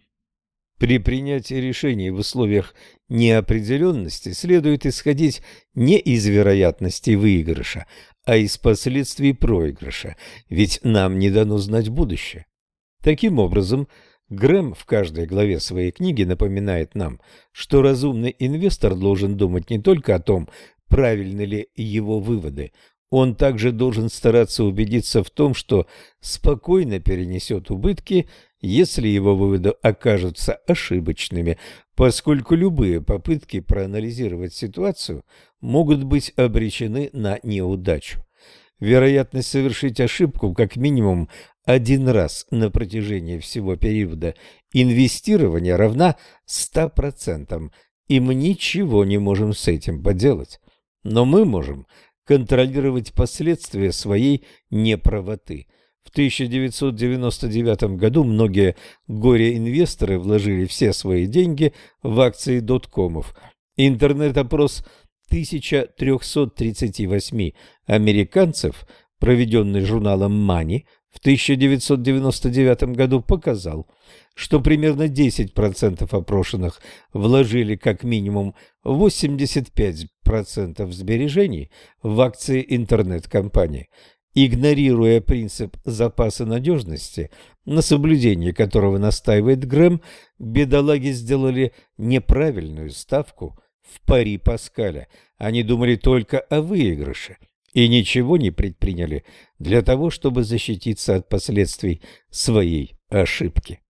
A: При принятии решений в условиях неопределенности следует исходить не из вероятности выигрыша, а из последствий проигрыша, ведь нам не дано знать будущее. Таким образом, Грэм в каждой главе своей книги напоминает нам, что разумный инвестор должен думать не только о том, правильны ли его выводы, он также должен стараться убедиться в том, что спокойно перенесет убытки, если его выводы окажутся ошибочными, поскольку любые попытки проанализировать ситуацию могут быть обречены на неудачу. Вероятность совершить ошибку как минимум один раз на протяжении всего периода инвестирования равна 100%, и мы ничего не можем с этим поделать. Но мы можем контролировать последствия своей неправоты. В 1999 году многие горе-инвесторы вложили все свои деньги в акции доткомов. Интернет-опрос 1338 американцев, проведенный журналом Money, в 1999 году показал, что примерно 10% опрошенных вложили как минимум 85% сбережений в акции интернет-компании. Игнорируя принцип запаса надежности, на соблюдение которого настаивает Грэм, бедолаги сделали неправильную ставку в пари Паскаля. Они думали только о выигрыше – и ничего не предприняли для того, чтобы защититься от последствий своей ошибки.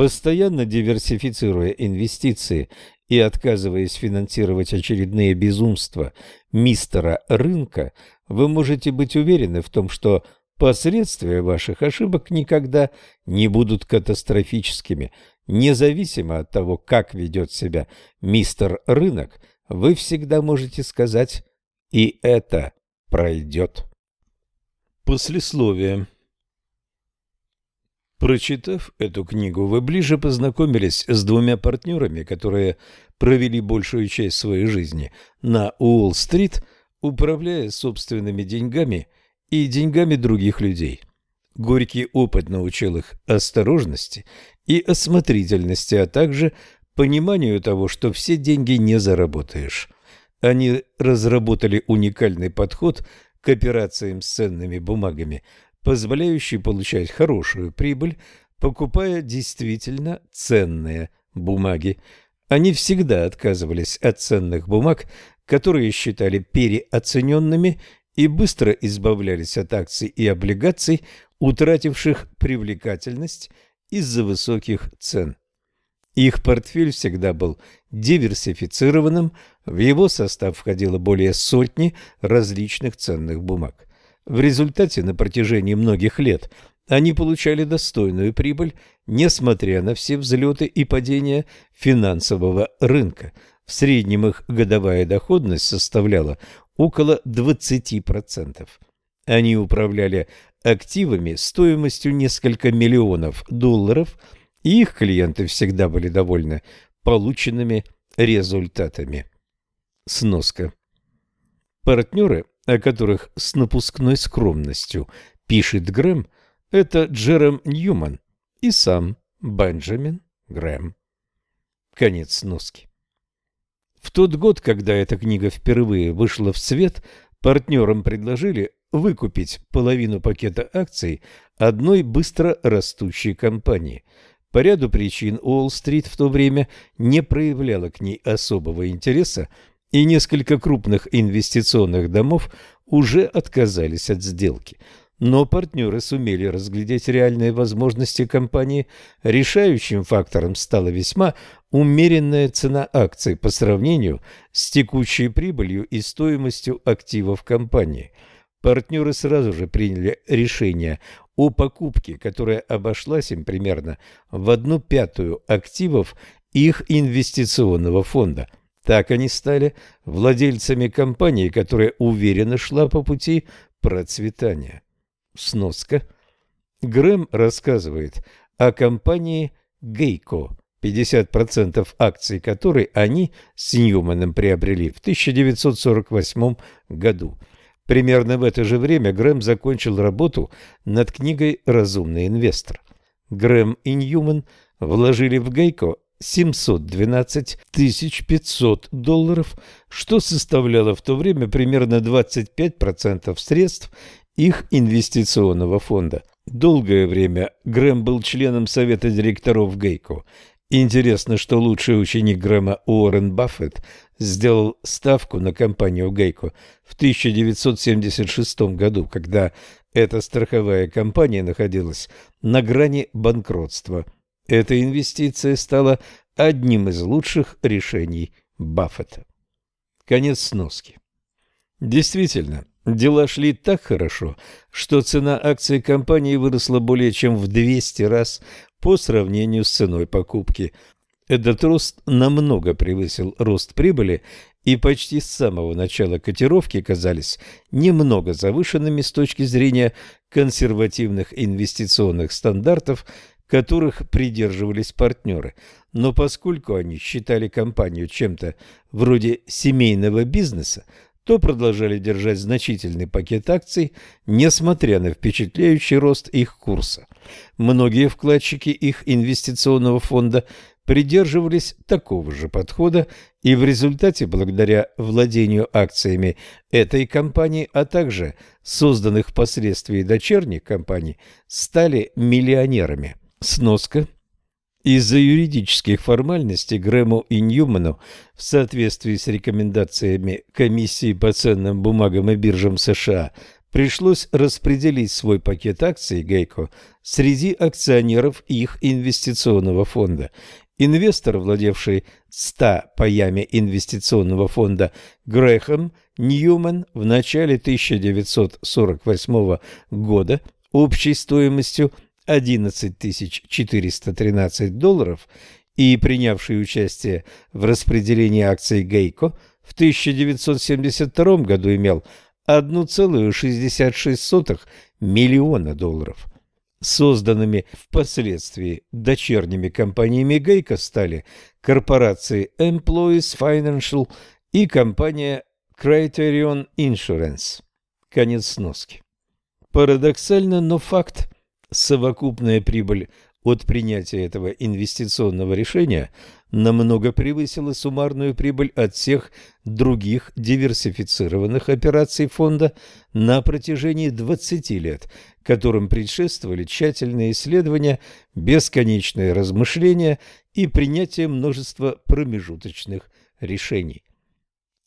A: Постоянно диверсифицируя инвестиции и отказываясь финансировать очередные безумства мистера рынка, вы можете быть уверены в том, что последствия ваших ошибок никогда не будут катастрофическими. Независимо от того, как ведет себя мистер рынок, вы всегда можете сказать и это пройдет. Послесловие Прочитав эту книгу, вы ближе познакомились с двумя партнерами, которые провели большую часть своей жизни на Уолл-стрит, управляя собственными деньгами и деньгами других людей. Горький опыт научил их осторожности и осмотрительности, а также пониманию того, что все деньги не заработаешь. Они разработали уникальный подход к операциям с ценными бумагами, позволяющий получать хорошую прибыль, покупая действительно ценные бумаги. Они всегда отказывались от ценных бумаг, которые считали переоцененными и быстро избавлялись от акций и облигаций, утративших привлекательность из-за высоких цен. Их портфель всегда был диверсифицированным, в его состав входило более сотни различных ценных бумаг. В результате на протяжении многих лет они получали достойную прибыль, несмотря на все взлеты и падения финансового рынка. В среднем их годовая доходность составляла около 20%. Они управляли активами стоимостью несколько миллионов долларов – и их клиенты всегда были довольны полученными результатами. Сноска. Партнеры, о которых с напускной скромностью пишет Грэм, это Джером Ньюман и сам Бенджамин Грэм. Конец сноски. В тот год, когда эта книга впервые вышла в свет, партнерам предложили выкупить половину пакета акций одной быстро растущей компании – По ряду причин Уолл-стрит в то время не проявляла к ней особого интереса, и несколько крупных инвестиционных домов уже отказались от сделки. Но партнеры сумели разглядеть реальные возможности компании. Решающим фактором стала весьма умеренная цена акций по сравнению с текущей прибылью и стоимостью активов компании. Партнеры сразу же приняли решение о покупке, которая обошлась им примерно в одну пятую активов их инвестиционного фонда. Так они стали владельцами компании, которая уверенно шла по пути процветания. Сноска. Грэм рассказывает о компании Гейко, 50% акций которой они с Ньюманом приобрели в 1948 году. Примерно в это же время Грэм закончил работу над книгой «Разумный инвестор». Грэм и Ньюман вложили в Гейко 712 500 долларов, что составляло в то время примерно 25% средств их инвестиционного фонда. Долгое время Грэм был членом совета директоров Гейко. Интересно, что лучший ученик Грэма Уоррен Баффет сделал ставку на компанию Гейко в 1976 году, когда эта страховая компания находилась на грани банкротства. Эта инвестиция стала одним из лучших решений Баффета. Конец сноски. Действительно, Дела шли так хорошо, что цена акций компании выросла более чем в 200 раз по сравнению с ценой покупки. Этот рост намного превысил рост прибыли, и почти с самого начала котировки казались немного завышенными с точки зрения консервативных инвестиционных стандартов, которых придерживались партнеры. Но поскольку они считали компанию чем-то вроде семейного бизнеса, то продолжали держать значительный пакет акций, несмотря на впечатляющий рост их курса. Многие вкладчики их инвестиционного фонда придерживались такого же подхода и в результате, благодаря владению акциями этой компании, а также созданных впоследствии дочерних компаний, стали миллионерами. Сноска – из-за юридических формальностей Грэму и Ньюману в соответствии с рекомендациями Комиссии по ценным бумагам и биржам США пришлось распределить свой пакет акций Гейко среди акционеров их инвестиционного фонда. Инвестор, владевший 100 паями инвестиционного фонда Грэхэм Ньюман в начале 1948 года общей стоимостью 11 413 долларов и принявший участие в распределении акций Гейко в 1972 году имел 1,66 миллиона долларов. Созданными впоследствии дочерними компаниями Гейко стали корпорации Employees Financial и компания Criterion Insurance. Конец сноски. Парадоксально, но факт – совокупная прибыль от принятия этого инвестиционного решения намного превысила суммарную прибыль от всех других диверсифицированных операций фонда на протяжении 20 лет, которым предшествовали тщательные исследования, бесконечные размышления и принятие множества промежуточных решений.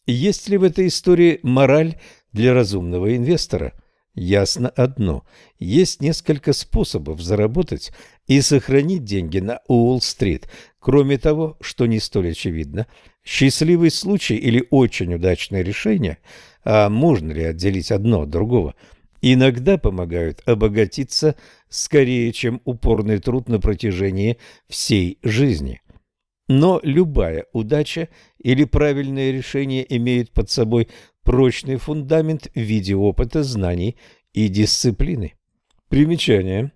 A: Есть ли в этой истории мораль для разумного инвестора – Ясно одно. Есть несколько способов заработать и сохранить деньги на Уолл-стрит. Кроме того, что не столь очевидно, счастливый случай или очень удачное решение, а можно ли отделить одно от другого, иногда помогают обогатиться скорее, чем упорный труд на протяжении всей жизни. Но любая удача или правильное решение имеет под собой прочный фундамент в виде опыта, знаний и дисциплины. Примечание.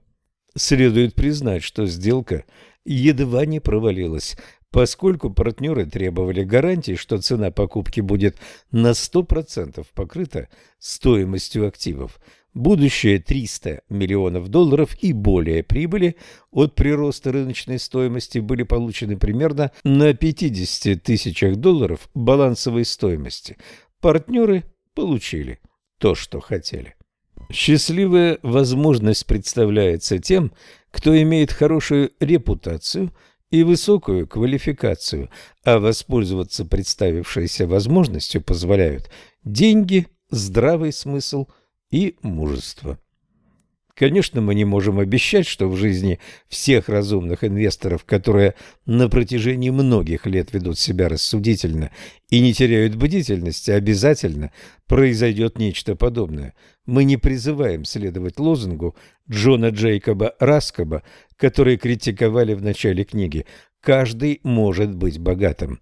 A: Следует признать, что сделка едва не провалилась, поскольку партнеры требовали гарантии, что цена покупки будет на 100% покрыта стоимостью активов. Будущее 300 миллионов долларов и более прибыли от прироста рыночной стоимости были получены примерно на 50 тысячах долларов балансовой стоимости – Партнеры получили то, что хотели. Счастливая возможность представляется тем, кто имеет хорошую репутацию и высокую квалификацию, а воспользоваться представившейся возможностью позволяют деньги, здравый смысл и мужество. Конечно, мы не можем обещать, что в жизни всех разумных инвесторов, которые на протяжении многих лет ведут себя рассудительно и не теряют бдительности, обязательно произойдет нечто подобное. Мы не призываем следовать лозунгу Джона Джейкоба Раскоба, который критиковали в начале книги «Каждый может быть богатым».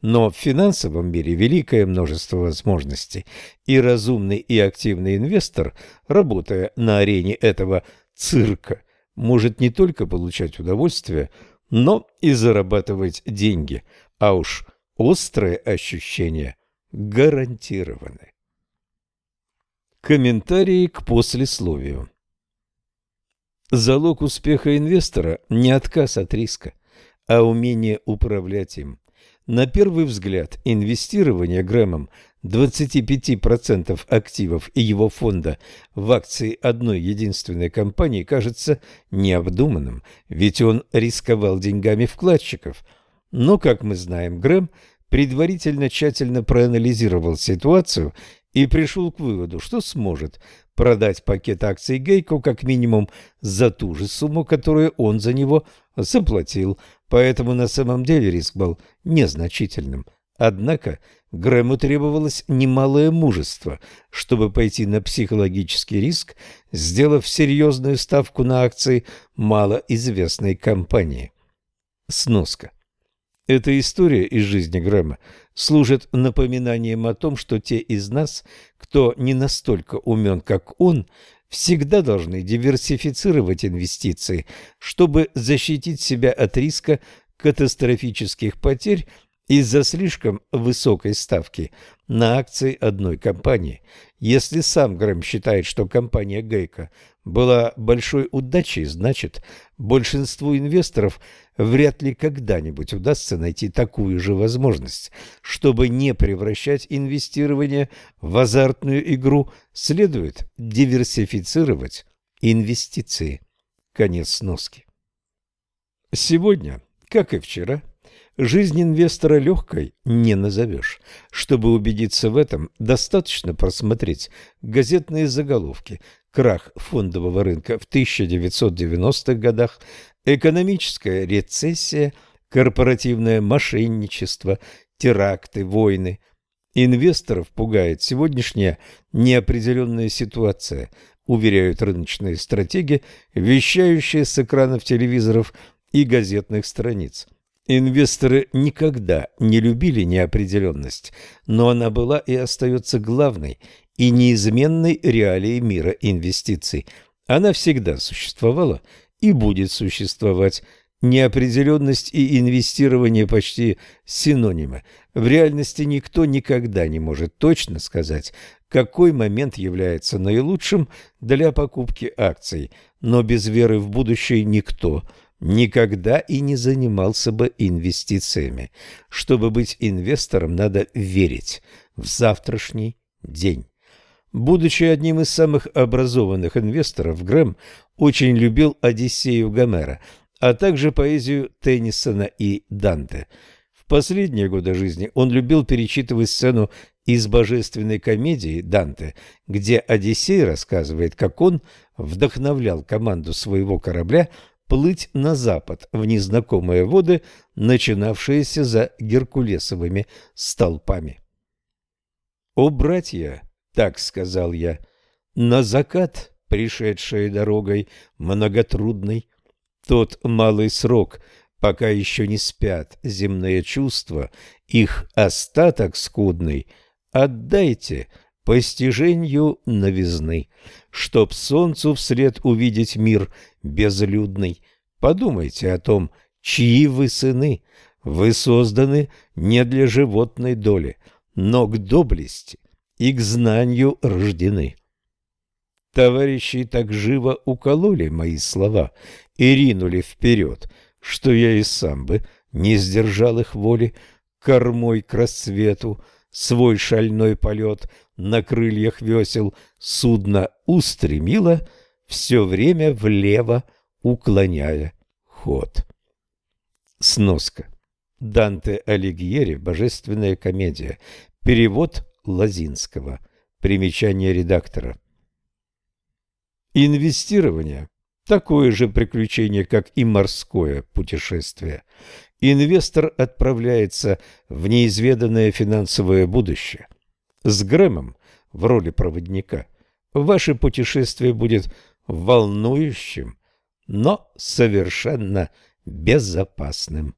A: Но в финансовом мире великое множество возможностей, и разумный и активный инвестор, работая на арене этого цирка, может не только получать удовольствие, но и зарабатывать деньги, а уж острые ощущения гарантированы. Комментарии к послесловию Залог успеха инвестора – не отказ от риска, а умение управлять им. На первый взгляд, инвестирование Грэмом 25% активов и его фонда в акции одной единственной компании кажется необдуманным, ведь он рисковал деньгами вкладчиков. Но, как мы знаем, Грэм предварительно тщательно проанализировал ситуацию и пришел к выводу, что сможет продать пакет акций Гейко как минимум за ту же сумму, которую он за него заплатил, поэтому на самом деле риск был незначительным. Однако Грэму требовалось немалое мужество, чтобы пойти на психологический риск, сделав серьезную ставку на акции малоизвестной компании. Сноска. Эта история из жизни Грэма служит напоминанием о том, что те из нас, кто не настолько умен, как он, всегда должны диверсифицировать инвестиции, чтобы защитить себя от риска катастрофических потерь из-за слишком высокой ставки на акции одной компании. Если сам Грэм считает, что компания Гейка была большой удачей, значит, большинству инвесторов вряд ли когда-нибудь удастся найти такую же возможность. Чтобы не превращать инвестирование в азартную игру, следует диверсифицировать инвестиции. Конец сноски. Сегодня, как и вчера, Жизнь инвестора легкой не назовешь. Чтобы убедиться в этом, достаточно просмотреть газетные заголовки. Крах фондового рынка в 1990-х годах, экономическая рецессия, корпоративное мошенничество, теракты, войны. Инвесторов пугает сегодняшняя неопределенная ситуация, уверяют рыночные стратеги, вещающие с экранов телевизоров и газетных страниц. Инвесторы никогда не любили неопределенность, но она была и остается главной и неизменной реалией мира инвестиций. Она всегда существовала и будет существовать. Неопределенность и инвестирование почти синонимы. В реальности никто никогда не может точно сказать, какой момент является наилучшим для покупки акций, но без веры в будущее никто – никогда и не занимался бы инвестициями. Чтобы быть инвестором, надо верить в завтрашний день. Будучи одним из самых образованных инвесторов, Грэм очень любил Одиссею Гомера, а также поэзию Теннисона и Данте. В последние годы жизни он любил перечитывать сцену из божественной комедии Данте, где Одиссей рассказывает, как он вдохновлял команду своего корабля плыть на запад в незнакомые воды, начинавшиеся за Геркулесовыми столпами. «О, братья!» — так сказал я. «На закат, пришедшие дорогой многотрудной, тот малый срок, пока еще не спят земные чувства, их остаток скудный, отдайте постижению новизны, чтоб солнцу вслед увидеть мир безлюдный. Подумайте о том, чьи вы сыны. Вы созданы не для животной доли, но к доблести и к знанию рождены. Товарищи так живо укололи мои слова и ринули вперед, что я и сам бы не сдержал их воли кормой к рассвету, свой шальной полет на крыльях весел судно устремило все время влево уклоняя ход. Сноска. Данте Алигьери «Божественная комедия». Перевод Лазинского. Примечание редактора. Инвестирование – такое же приключение, как и морское путешествие. Инвестор отправляется в неизведанное финансовое будущее. С Грэмом в роли проводника ваше путешествие будет волнующим, но совершенно безопасным.